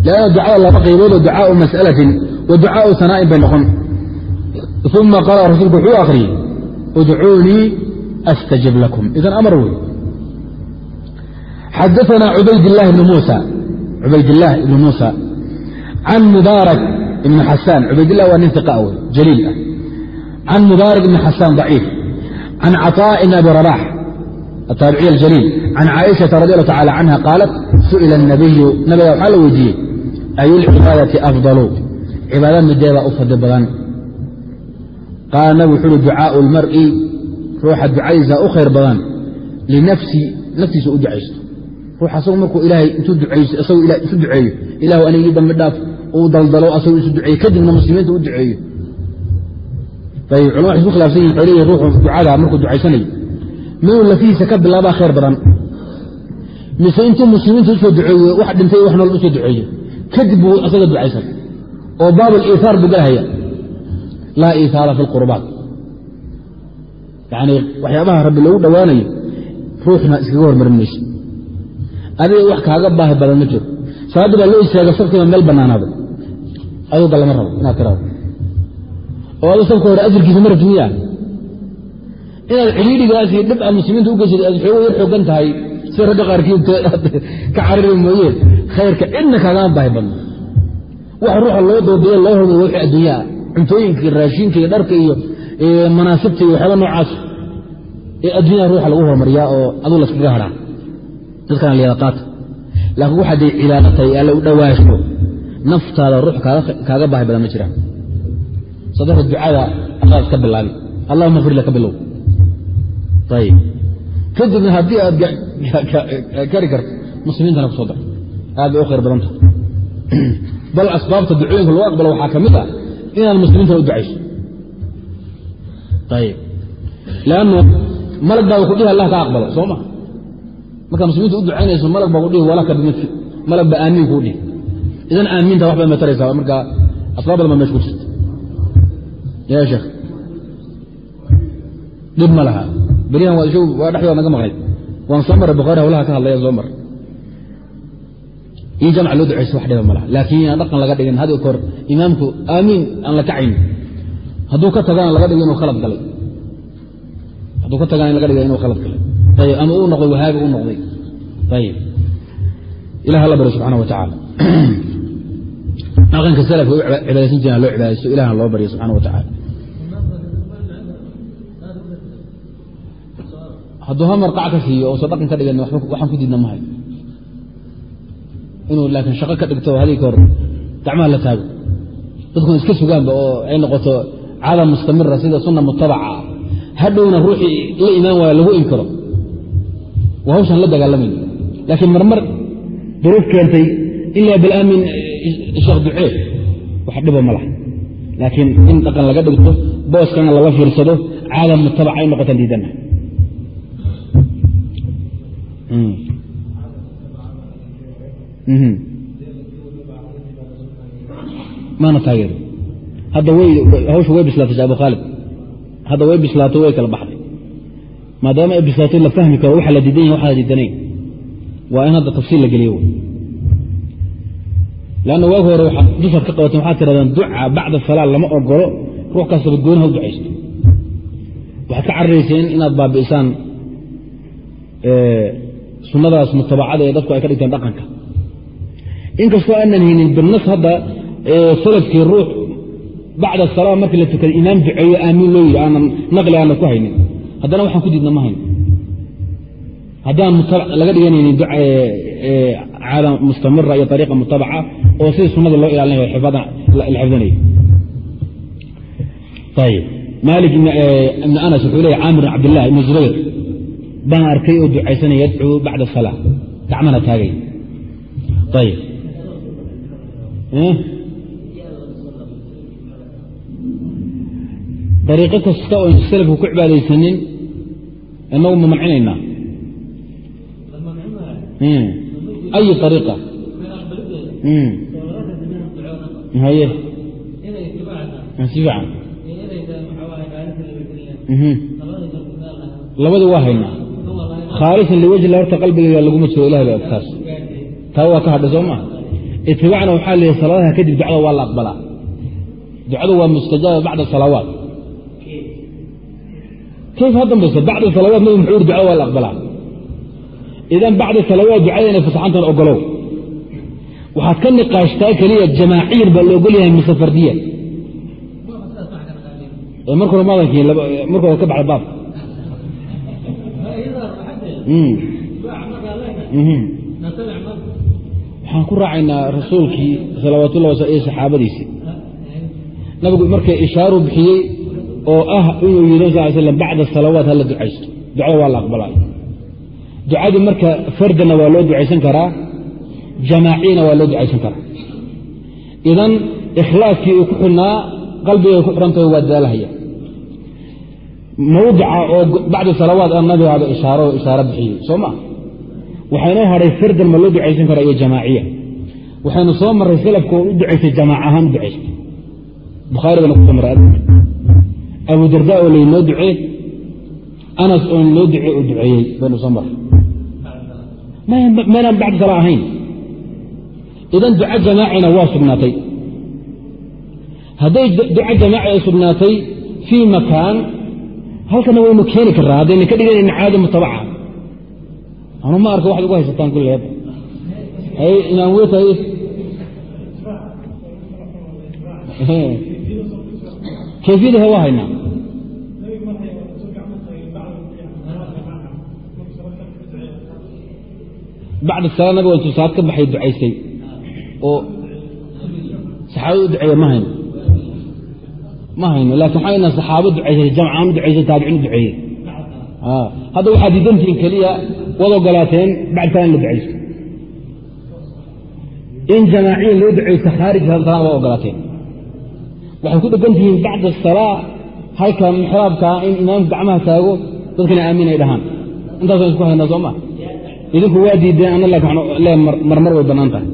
lanna ducada laba qayboodoo ducaau mas'alatin wa ducaau sanaa'in bay noqon uma qaala rasuulku wuxuu akhriyey udcuunii astajib lakum idan amar wey xadaana cubaydlahi bn muusa cubaydillaah ibni muusa can mubaarak ibni xasaan cubaydillah waa nin iqa wey jaliil ah can mubaarak ibni xasaan daciif can caطaa ibn abi rabax التابعي الجليل عن عائشة رضي الله تعالى عنها قالت سئل النبي نبga waxaa la weydiiyey أي العباadة أفضل cibaada mideebaa u fadli badan qaala nabig wuxu uhi ducaau lmar'i ruuxa ducadiisa u khayr badan linafsi naftiisa u ducaysto ruux asagu markuu ilaahay intuu ducayso isagu isu duceeyo ilahu anigii dambi dhaaf uu daldalo asagu isu duceeyo kadibna muslimiinta u duceeyo ayib culama waxay isku khilafsan yihiin waxay leeyihiin ruuxu ducada markuu ducaysanayo minuu lafihiisa ka bilaabaa khayr badan. Mise intuu muslimiinta u soo duceeyo wax dhintay wax nool u soo duceeyo kadib buu asaga ducaysan. Oo baab aliihaar buu galahaya laa iihaara fi lqurbaat yani waxyaabaha rabbi lagu dhowaanayo ruuxna iskaga hormarin mayso adiga wax kaaga baahi badan ma jiro. Salaaddi baa loo istaaga sabkiiba meel bannaanaaday aduga lama rabo inaad tirado oo adu sabka hore ajirkiisa ma rabti miya inaad cidhiidhigaas dhib aad muslimiinta u geysad aad xoogo yar xoogan tahay sida ragga qaarkiid ka cariri mooyeen. Khayrka cidna kaagama baahi badno waxa ruuxa loo doodayo loo hormay wixii adduunyaa cuntooyinka raashinka iyo dharka iyo manaasibta iyo waxyaaba noocaas ee adduunyaha ruuxa lagu hormariyaa oo aduu laskaga hadhaa dadkana lyada qaata. Laakiin waxaad day cilaadatay alle u dhowaasho naftaada ruux kaaga baahi badan ma jiraan. Saddexa ducada aqaa iska bilaabi allahuma fir laka bilow ayib kadibna haddii aad kari karto muslimiintana ku soo dar. Aad bay u khayr badan tahay. [clears throat] Bal asbaabta ducooyinka lagu aqbalo waxaa ka mid ah inaad muslimiintana u ducayso. Ayib lannu malag baa ku dhihi allah ka aqbalo soo ma? Markaa muslimiinta u ducaynayso malag baa ku dhihi walaka bimidki malag baa aamiin kuu dhihi idan aamiinta wax bay mataraysaa markaa asbaab badan baa meesha ku jirta ya sheekh dhib ma laha berihan waa dhexdooda naga maqlay waan soo maray bukhaari hawlaha ka hadlaya soo mar in jamc loo ducayso wax dhiba ma laha laakiin inaan dhaqan laga dhigin had kor imaamku aamiin aan la kacayn hadduu ka tagana laga dhigo inuu khalad galay hadduu ka tagana laga dhiga inuu khalad galay ayib ama uu noqday wahaabi u noqday ayib ilah alla baryo subxana wa tacaala dhaqanka salafka u cibaadaysan jiraan loo cibaadaysto ilahna loo baryo subxana wa tacaala hadduu hamar qac ka siiyo ousan dhaqan ka dhigan waxaan ku diidna mahay inuu laakiin shaqo ka dhigto haddii ka hor gacmaha la taago. Dadkuna iska sugaanba oo ay noqoto caada mustamira sida sunna mutabaca. Hadhowna ruuxii la imaan waaya lagu inkiro. Waa hawshaan la dagaalamayn. Laakiin marmar duruuf keentay ilaa balaamin sheekh ducee wax dhiba ma laha. Laakiin in dhaqan laga dhigto booskana laga fiirsado caada mutabaca ay noqotaan diidana maana taageer hadda hawsha way bislaatay abu khaalid. Hadda way bislaato way kala baxday. Maadaama ay bislaato la fahmi karo waxa la diidan yahy waxa la diidanayn. Waa in hadda tafsiil la geliyo lanna waagi hore dushaad ka qabateen waxaad tirahdeen duca bacda salaa lama ogolo ruux kastaba goonaha u ducaysto waxaad ka cararayseen inaad baabi'isaan sunnadaas mutabacada ee dadku ay ka dhigteen dhaqanka inkastoo aanan haynin binas hadda salafkii ruux bacda salaa markii la tukaday imaam duceeyo aamiin loo yidhi aanan naqli aanan ku haynin haddana waxaan ku diidna ma hayn haddaan laga dhiganaynin caada mustamira iyo ariiqa mutabaca oo sidii sunadii loo ilaalinayo la xifdinayo ayib maalik ibn anas wuxuu leeya caamir bn cabdilah ibn zubayr baan arkay oo ducaysanaya yadcuu bacda salaa gacmana taagay. Ayib dariiqo kasta oo salafku ku cibaadaysanin inagu ma mancinaynaa. Ay ariiqa haye. Si fiican labadii waa haynaa khaalisan liwajhi horta qalbigayga laguma jiro ilahay ba ogtaas taa waa ka hadhay soo maa itibaacna waxaa leeyahy salaadaha kadib ducada waa la aqbalaa. Ducadu waa mustajaaba bacda salawaat. Kayf ha dambaysa bacda salawaat nabi muxuu yiri ducada waa la aqbalaa? Idan bacda salawaat ducada inay fasaxantan ogolow waxaad ka niqaashtaa keliya jamaaciir baa la ogol yahay mise fardiya marka hore maadankii marka hore ka baxda baabka waxaan ku raacaynaa rasuulkii salawaatullah wasal iyo saxaabadiisii nabigu markay ishaaru bixiyey oo ah inuu yidhi sal slam bacda salawaat hala ducaysto. Ducada waa la aqbalay. Ducadii marka fardana waa loo ducaysan karaa jamaaciyana waa loo ducaysan karaa. Idan ikhlaaskii uu ku xidhnaa qalbigay ku xidhantaho waa daalahaya. Mawdica oo bacda salawaat a nabigaaba ishaaro ishaaro bixiyey soo ma waxaynoo hadhay fardan ma loo ducaysan karaa iyo jamaaciya. Waxaynu soo marray salafka oo u ducaysay jamaac ahaan u ducaystay bukhaari bayna ku soo marray abu darda oo laynoo ducee anas oo loo ducee oo duceeyey baynu soo marray. Maynaan bacdi sala ahayn idan duca jamaacina waa sugnaatay. Hadday duca jamaaci ay sugnaatay fii makaan halkana waynu keeni karraa haddayna ka dhiganayna caado mutabaca. Anu ma arka waxad ugu haysataan kulleed imaam wetay kayfiyadaha waa haynaa bacda sala nabiga intuu saad ka baxay ducaystay oo saxaabada u duceeya ma hayno. Ma hayno laakin waxaa ducaysay jamcaan u ducaysay taabicin duceeyey hadda waxaad diidantihiin keliya waad ogolaateen bacd sala in la ducaysto in jamaaciya loo ducaysto khaarij salaa waa ogolaateen. Waxay ku dhegan tihiin bacda asalaa halka mixraabkaa in imaamku gacmaha taago dadkana aamin ay dhahaan. Intaasaan isku haynaa soo ma? Idinku waa diideen ana laakin marmar way bannaan tahay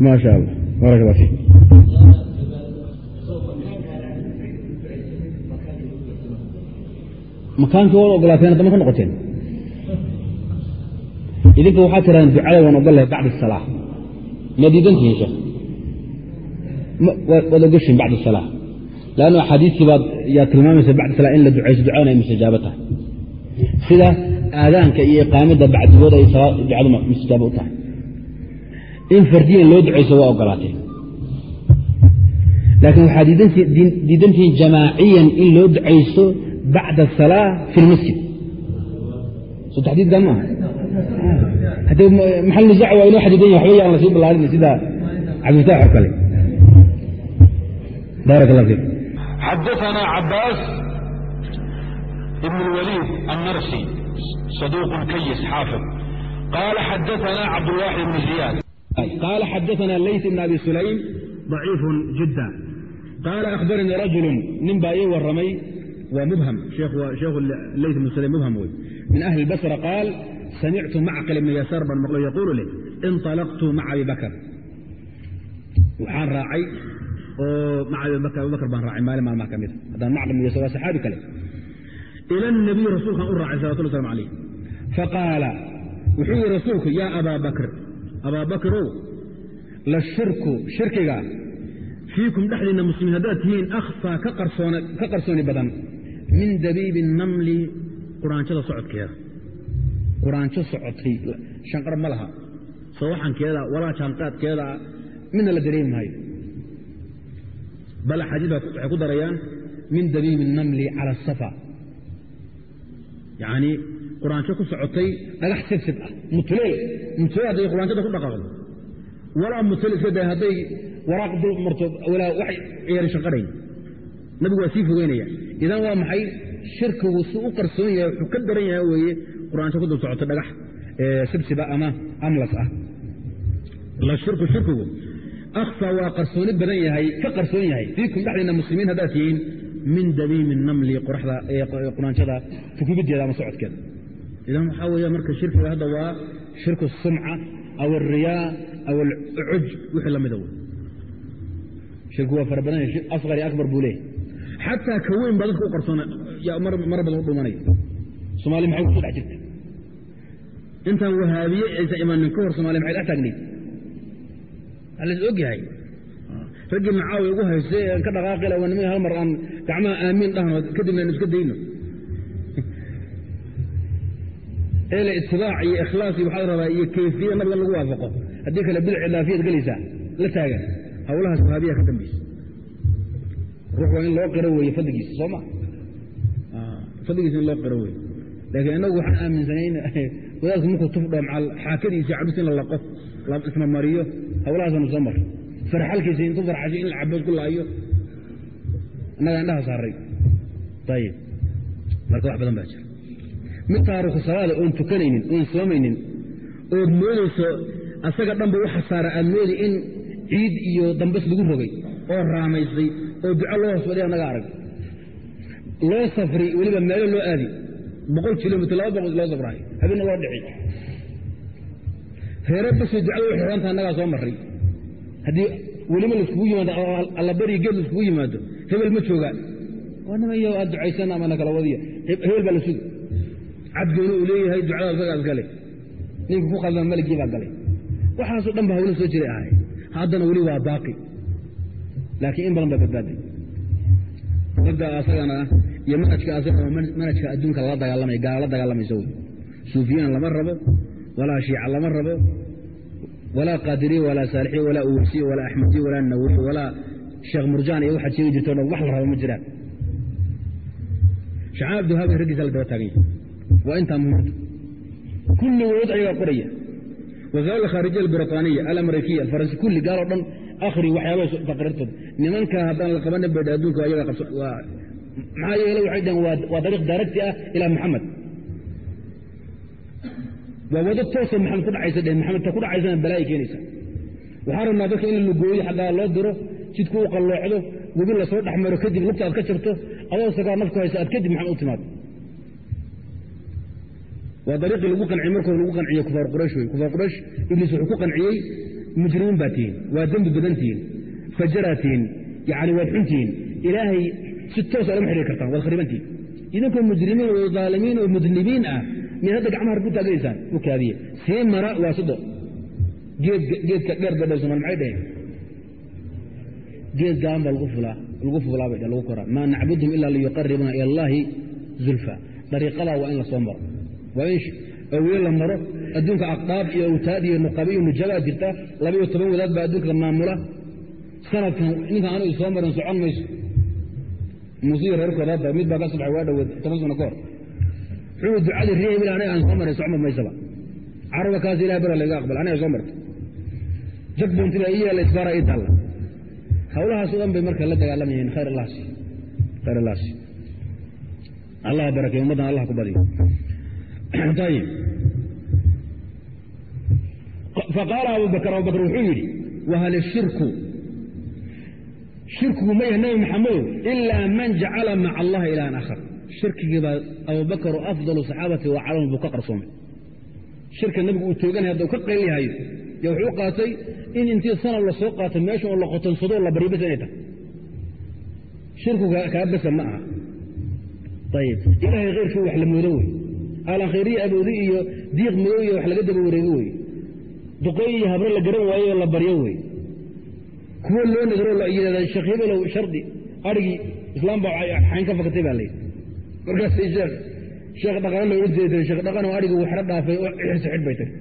ma sha allah barak alla makaankii waad ogolaateen haddama ka noqoteen. Idinka waxaa tiraan ducada waan ogol lahay bacd salaa ma diidantihiin sheekh? Waad ogoshiin bacd salaa lannu axaadiistii baad yaa tilmaamaysa bacd salaa in la ducayso ducadana ay mustajaabo tahay. Sida aadaanka iyo iqaamada bacdigood ay ducadu mustajaabo u tahay. In fardiyan loo ducayso waa ogolaateen. Laakiin waxaa diidantihiin jamaaciyan in loo ducayso bacda asalaa fi lmasjid soo taxdiidkaa maaha hade maxaluzac waa inoo xadidan yah waba yaan la sii ballaarin sida cabdilfataax oo kale baarak allah fiik xadaana cabaas ibn اlwaliid annarsi saduuq kayis xaafid qaala xadaana cabdulwaaxid ibn ziyaad qaala xadaana lays ibn abi sulaym ضaciif jidda qaala akhbaranii rajulu nin baa ii warramay waa mubham sheekhu layث bn sulaym mubham wey min ahli اbasra qaal samictu macqil ibna yasaar baan maqlo yaquulu leh inطalaqtu maca abi bakr waxaan raacay oo maca abibakr abubakr baan raacay maalin maalmaha ka mida haddaan macqil ibn yasaar waa saxaabi kale ila الnabiy rasuulkaan u raacay salawatullah slam alayh faqaala wuxuu yihi rasuulku yaa abaa bakr abaa bakrow la shirku shirkiga fiikum dhexdiinna muslimiin haddaad tihiin akhfaa ka qarsooni badan min dabiibi namli quraanjada socodkeeda. Quraanjo socotay shanqar ma laha. Sawaxankeeda walaa jaanqaadkeeda midna la dareemi maayo. Bal axaadiis waxay ku darayaan min dabiibi namli cala asafa yacni quraanjo ku socotay dhagax sibsib ah mutuleel. Mutuleel hadday quraanjada ku dhaqaaqdo. Walaa mutuleel iska day hadday waraaq dul marto walaa wax ciyaari shanqarayn nabigu waa sii fogeynaya idan waa maxay? Shirkigu si u qarsoon yahay wuxuu ka daran yahay weeye. Quraanjo ku dul socoto dhagax sibsiba ama amlas ah. Shirkigu akhfa waa qarsooni badan yahay ka qarsoon yahay. Fiikum dhexdiina muslimiin haddaad tihiin min dabiimi namli qoraxda quraanjada tukubideeda ama socodkeeda idan waxaa weeye marka shirkiga hadda waa shirku sumca aw alriyaa aw alcuj wixii lamida wey shirku waa fara badan yahay asqar iyo akbar buu leeyahy xataa ka weyn baa dadka u qarsoona mar badan u dhumanaya somaali maxay ku dhex jirta intaan wahaabiye aysan imaanin ka hor somaaliya maxay dhex taagnayd? Waa las og raggii macaawi ugu haystay aan ka dhaqaaqila waa niman hal mar aan gacmaha aamiin dhahno kadibna aynu iska dayno. Eele itibaac iyo ikhlaas iyo waxaad rabaa iyo kayfiya nabiga lagu waafaqo. Haddii kale bidci laafiyaad gelaysaa la taagan. Hawlahaas wahaabiya ka dambaysa ruux waa in loo qiro weeye fadligiisa soo ma? Fadligiisa in loo qiro weeye. Laakiin inagu waxaan aaminsanayn [laughs] wadaadku markuu tufdho macal xaakadiisa cabis in la laqo isma mariyo hawlahaasanu soo mar. Farxalkiisa intuu farxasho in la cabood ku laayo innaga indhaha saaray. Ayib marka wax badan baa jira. Mid taariku salaada oon tukanaynin oon soomaynin ood moodayso asaga dhanba u xasaara aad moodi in ciid iyo dambas lagu rogay oo raamaysay oo duco loo hoos fadhiya naga arag. Loo safri weliba meelo loo aadi. Boqol kilomitr laba boqol loo safraayo habeenna loo dhici. Reere basay ducada u xirantaha nagaa soo maray haddii welima laiskugu yimaado allabari geed laiskugu yimaado hebel ma joogaa waa nimayo aad ducaysan ama na kala wadiya. Hebel baa la sugi. Cabdoona uu leeyahay ducada isagaas gale. Ninka ku qaldan maligii baa galay waxaasoo dhan ba hawlo soo jiray ahay. Haddana weli waa baaqi laakiin in badan baa badbaaday mabda asagana iyo manhajka asaga manhajka adduunka lala dagaalamaya gaala la dagaalamaysa wey suufiyaan lama rabo walaa shiica lama rabo walaa qaadiriya walaa saalixiya walaa uweysiya walaa axmediya walaa nawiy walaa sheekh murjaan iyo waxaad sheegi jirto wax la rabo ma jiraan shacaan abdiwahaabi raggiisa la daba taagan yahay waa intaa muhiimta kulligood ayagaa qoraya wasaail khaarijiya albritaniya alamrikiya alfaransi kulli gaaloo dhan akhri waxyaaba taqriirtooda nimanka haddaan la qabanin bay adduunka ayaga maxaa yeele waxay dhaheen waa dariiq daaragti ah ilaa maxamed waa wado toosa maxamed ku dhacaysa dhehen maxamed ta ku dhacaysana balaaya keenaysa. Waxaa rabnaa dadka in la lugooyo xaggaa loo diro jidku u qalloocdo webi la soo dhex maro kadib lugta aad ka jirto adoo sagaa nafku haysa aad kadib maxamed u timaado. Waa dariiqii lagu qanciye markooda lagu qanciye kufaar quraysh wey kufaar quraysh ibliis wuxuu ku qanciyey mujrimiin baa tihiin waa dembi badan tihiin fajaraa tihiin yani waad xun tihiin. Ilaahay si toosa lama xidhiir kartaan waad kharibantihiin. Idinkoo mujrimiin oo daalimiin oo mudnibiin ah miyaad hadda gacmaha harku taaganaysaan u kaadiye sii mara waa sido geedka dheer bay dheh somal maxay dhaheen? Geed gaan baa lagu fulaa lagu koraa. Maa nacbudhum ilaa liyuqaribuna ila allaahi zulfa. Dariiqadaa waa in la soo maro awiye la maro. Adduunka aqdaab iyo awtaad iyo nuqabi iyo nujabaa jirta labaiyo toban wadaad baa adduunka maamula. Sanadkan ninkan anu soo marin socon mayso. Muusiya reerkooda hadda mid baa ka subaxay waa dhoweed toban sano ka hor. Wuxuu ducadii riya bil aniga aan soo maray socma maysaba. Caraba kaas ilahay bara laga aqbal aniga soo marta jag buntida iyo la isbaara ii taalla. Hawlahaas o bay marka la dagaalamayeen khayr allah si khayr allah si allah barakay ummaddan allah ku badiyo faqaala abu bakr abu bakr wuxuu yidhi wahal ishirku shirkigu ma yahay nabi maxamedow ilaa man jacala maca allahi ilahan akhar shirkigii baa abubakar oo afdalu saxaabati wa calahum buu ka qarsoomay shirka nabigu uu tooganaya hadda u ka qaylyahayo yo wuxuu qaatay in intii sanad la soo qaato meesha oo la qotonsadoo la baryo bas inay tahay shirku kaa besa ma aha ayib ilaahay khayrkii wax la moodo wey aalankhayriya aboodi iyo diiq madow iyo wax laga daba wareego wey. Duqooy iyo habre la garan waayo la baryo wey. Kuwo loo nagro yidhahda sheekh hebelow shardi arigii islaam baa xayn ka fakatay baa layidhi markaasay sheekh sheekh dhaqano la odhan sheekh dhaqano arigu waxra dhaafay oo xirsa xidh bay tiri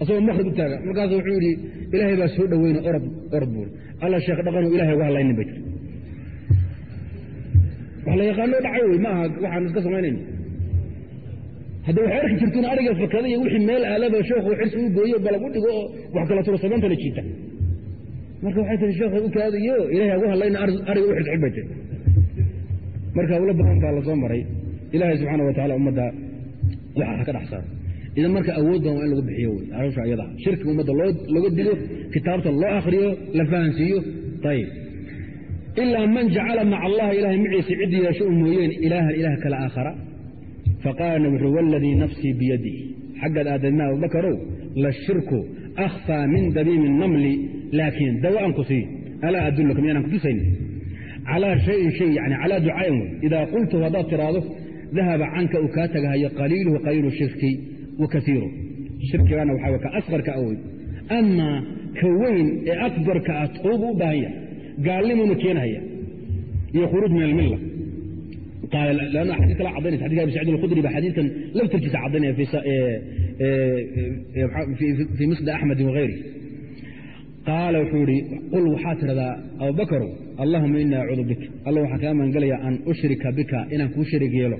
asagoo makrib u taaga markaasu wuxuu yidhi ilaahay baa soo dhoweyna orod orod buuri alla sheekh dhaqano ilahay uga hadlaynin bay tiri wax la yaqaanoo dhacay wey ma waxaan iska samaynayna hadda waxay arki jirtuun ariga fakada iyo wixii meel aalaba sheekhu xirsi u gooyo balag u dhigo oo wax kala turo jiita. Marka waxay tii sheekh u kaadayo ilahay ugu hadlayna ariga u xirsi xidh bay tiri. Marka hawlo badan baa la maray. Ilaahay subxaana wa tacala ummadda waxaa ka dhex saaro idan marka awooddan waa in lagu bixiyo wey arusha iyada shirkiga ummadda looga digo kitaabta loo akhriyo la fahansiiyo ayib ilaa man jacala maca allahi ilahay maciisa cid yeesho u mooyeen ilaahan ilaah kale aakhara faqaala nabi wuxuu waladii nafsii biyadih xaggaad aadadmaa abubakarow la shirku akhfaa min dabiimi namli laakiin dawaan ku sii alaa adulluka miyaanan kutusayn calaa shayin shay yani calaa ducaain wey idaa qultuhu haddaad tiraahdo dahaba canka uu kaa tagahayo qaliiluhu qaliilu shirki wa kaiiru shirkigana waxaa ka asqarka awey ama ka weyn ee akbarka ah toobu u baahan yahay gaalnimuuna keenhaya iyo khuruuj min almilla lanna xadis kala cadaynaysa xadika abi sacid alkhudri ba xadiidkan laftarkiisa cadaynaya fii musnad axmedin wagayri qaala wuxuu yihi qul waxaa tidhahdaa abubakarow allahuma ini acuudu bik alla waxaan kaa magangelayaa an ushrika bika inaan kuu sharig yeelo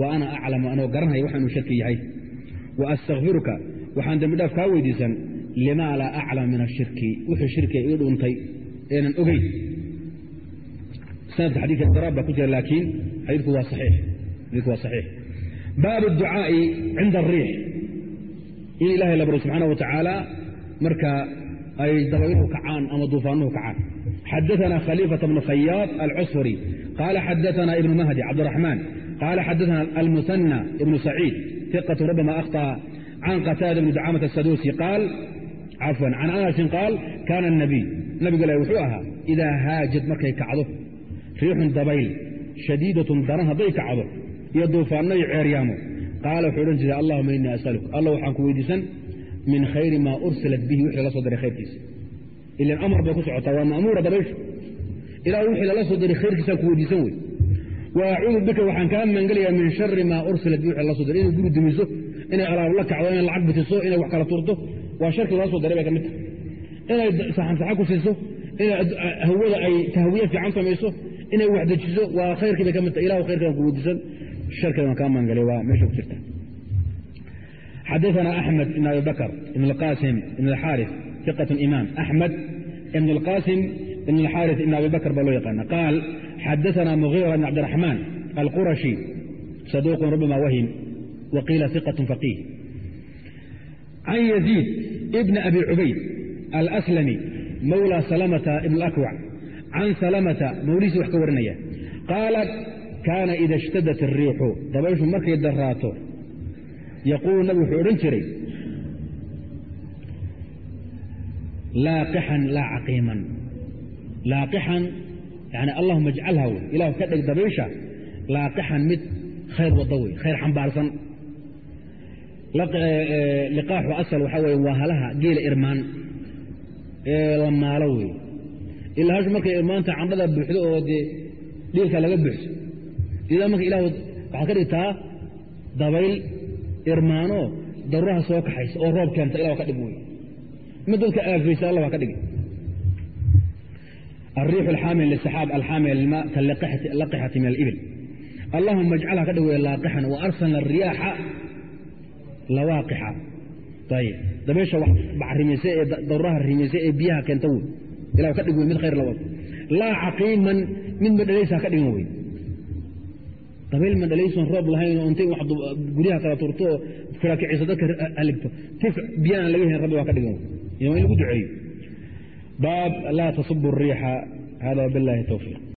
wa ana aclamu anoo garanhaya waxa inuu shirki yahay wa astakfiruka waxaan dembi dhaaf kaa weydiisan limaa laa aclam min ashirki wuxuu shirkiga ii dhuuntay eenan ogeyn sanadka xadika daraab baa ku jira laakiin xadiidku waa saxiix xadiidku waa saxiix baabu adducaa'i cinda ariix in ilaahay la baro subxaana wa tacaala marka ay dabayluhu kacaan ama duufaanuhu kacaan xadaثna khaliifaة bnu khayaad alcusfuri qaala xadaثna ibnu mahdi cabdiraxmaan qaala xadaثna almusanى ibnu saciid iqaة rabama akhطأ can qataada bni dacaamat asaduusi qaal cafwan can anasin qaal kaana الnabiy nabigu ilahi wuxuu ahaa idaa haajad markay kacdo riixun dabayl shadiidatun daran hadday kacdo iyo duufaanno iyo ceeryaamo. Qaala wuxuu odhan jiray allahuma inii asaluk alla waxaan ku weydiisan min khayri maa ursilat bihi wixii lala soo diray khayrkiisa. Ilan amar bay ku socotaa waa ma'muura dabayshu ilaa wixii lala soo diray khayrkiisaan ku weydiisan wey wa acuudu bika waxaan kaa maangelayaa min shari maa ursilat bihi wixii lala so diray inay guri dumiso inay alaab la kacdo inay lacag bitiso inay wax kala turto. Waa sharki lala soo diray bay ka mid tahay. Inay saxansaxa ku siiso inay hawada ay tahwiye fiican samayso inay waxdejiso waa khayrkii bay ka mid tahay ilahu khayrkaan ku weydiisan sharkeeda waan kaa maangalay waa meesha ku jirta xadaثna أحmed بn abi bakr ibn اlqasim ibn اxaariث iqaة imaam أxmed ibn اlqasim ibn اlxaariث ibn abi bakr baa loo yaqaana qaal xadaثna muغيra bn cabdiraxmaan alquraشhi saduuq rubama wahim waqiila iqaة faqiih can yaziid ibn abi cubayd alأslami mawlى salamta ibn اlakwac can salamata mawlihiisi wax ka warinaya qaala kaana ida ishtadat الriixu dabayshu markay daraato yaquulu nabi wuxuu odhan jiray laaqixan laa caqiiman laaqixan yani allahuma ajcalha wey ilahu ka dheg dabaysha laaqixan mid khayr wadda wey khayr xambaarsan liqaaxu asal waxaa weye waa halaha geela irmaan ee la maalo wey ilaa hashu markay irmaanta candhada buuxdo oo dee dhiilka laga buuxso idaa marka ilah waxaad ka dhigtaa dabayl irmaanoo daruuraha soo kaxaysa oo roob keenta ilah ka dhig wey ma dadka aafaysa allah waa ka dhigi الريح الحامل للسحاب الحامل للماء كاللقحة من الإبل اللهم اجعلها كده لاقحا وأرسلنا الرياح لواقحة طيب دبيشة بع الرميساء ضرها الرميساء بيها كان تول إلا كده من خير لوط لا عقيما من مدليسها كده موي dabayl ma dhalayson roob lahayn oo intay wax guryaha kala turto kalaakiciso dadka aligto tif biyaan laga helin rabbi waa ka dhigan iyo in lagu duceeyo baab laa tasubu الriixa hada wabiاllahi towfiiq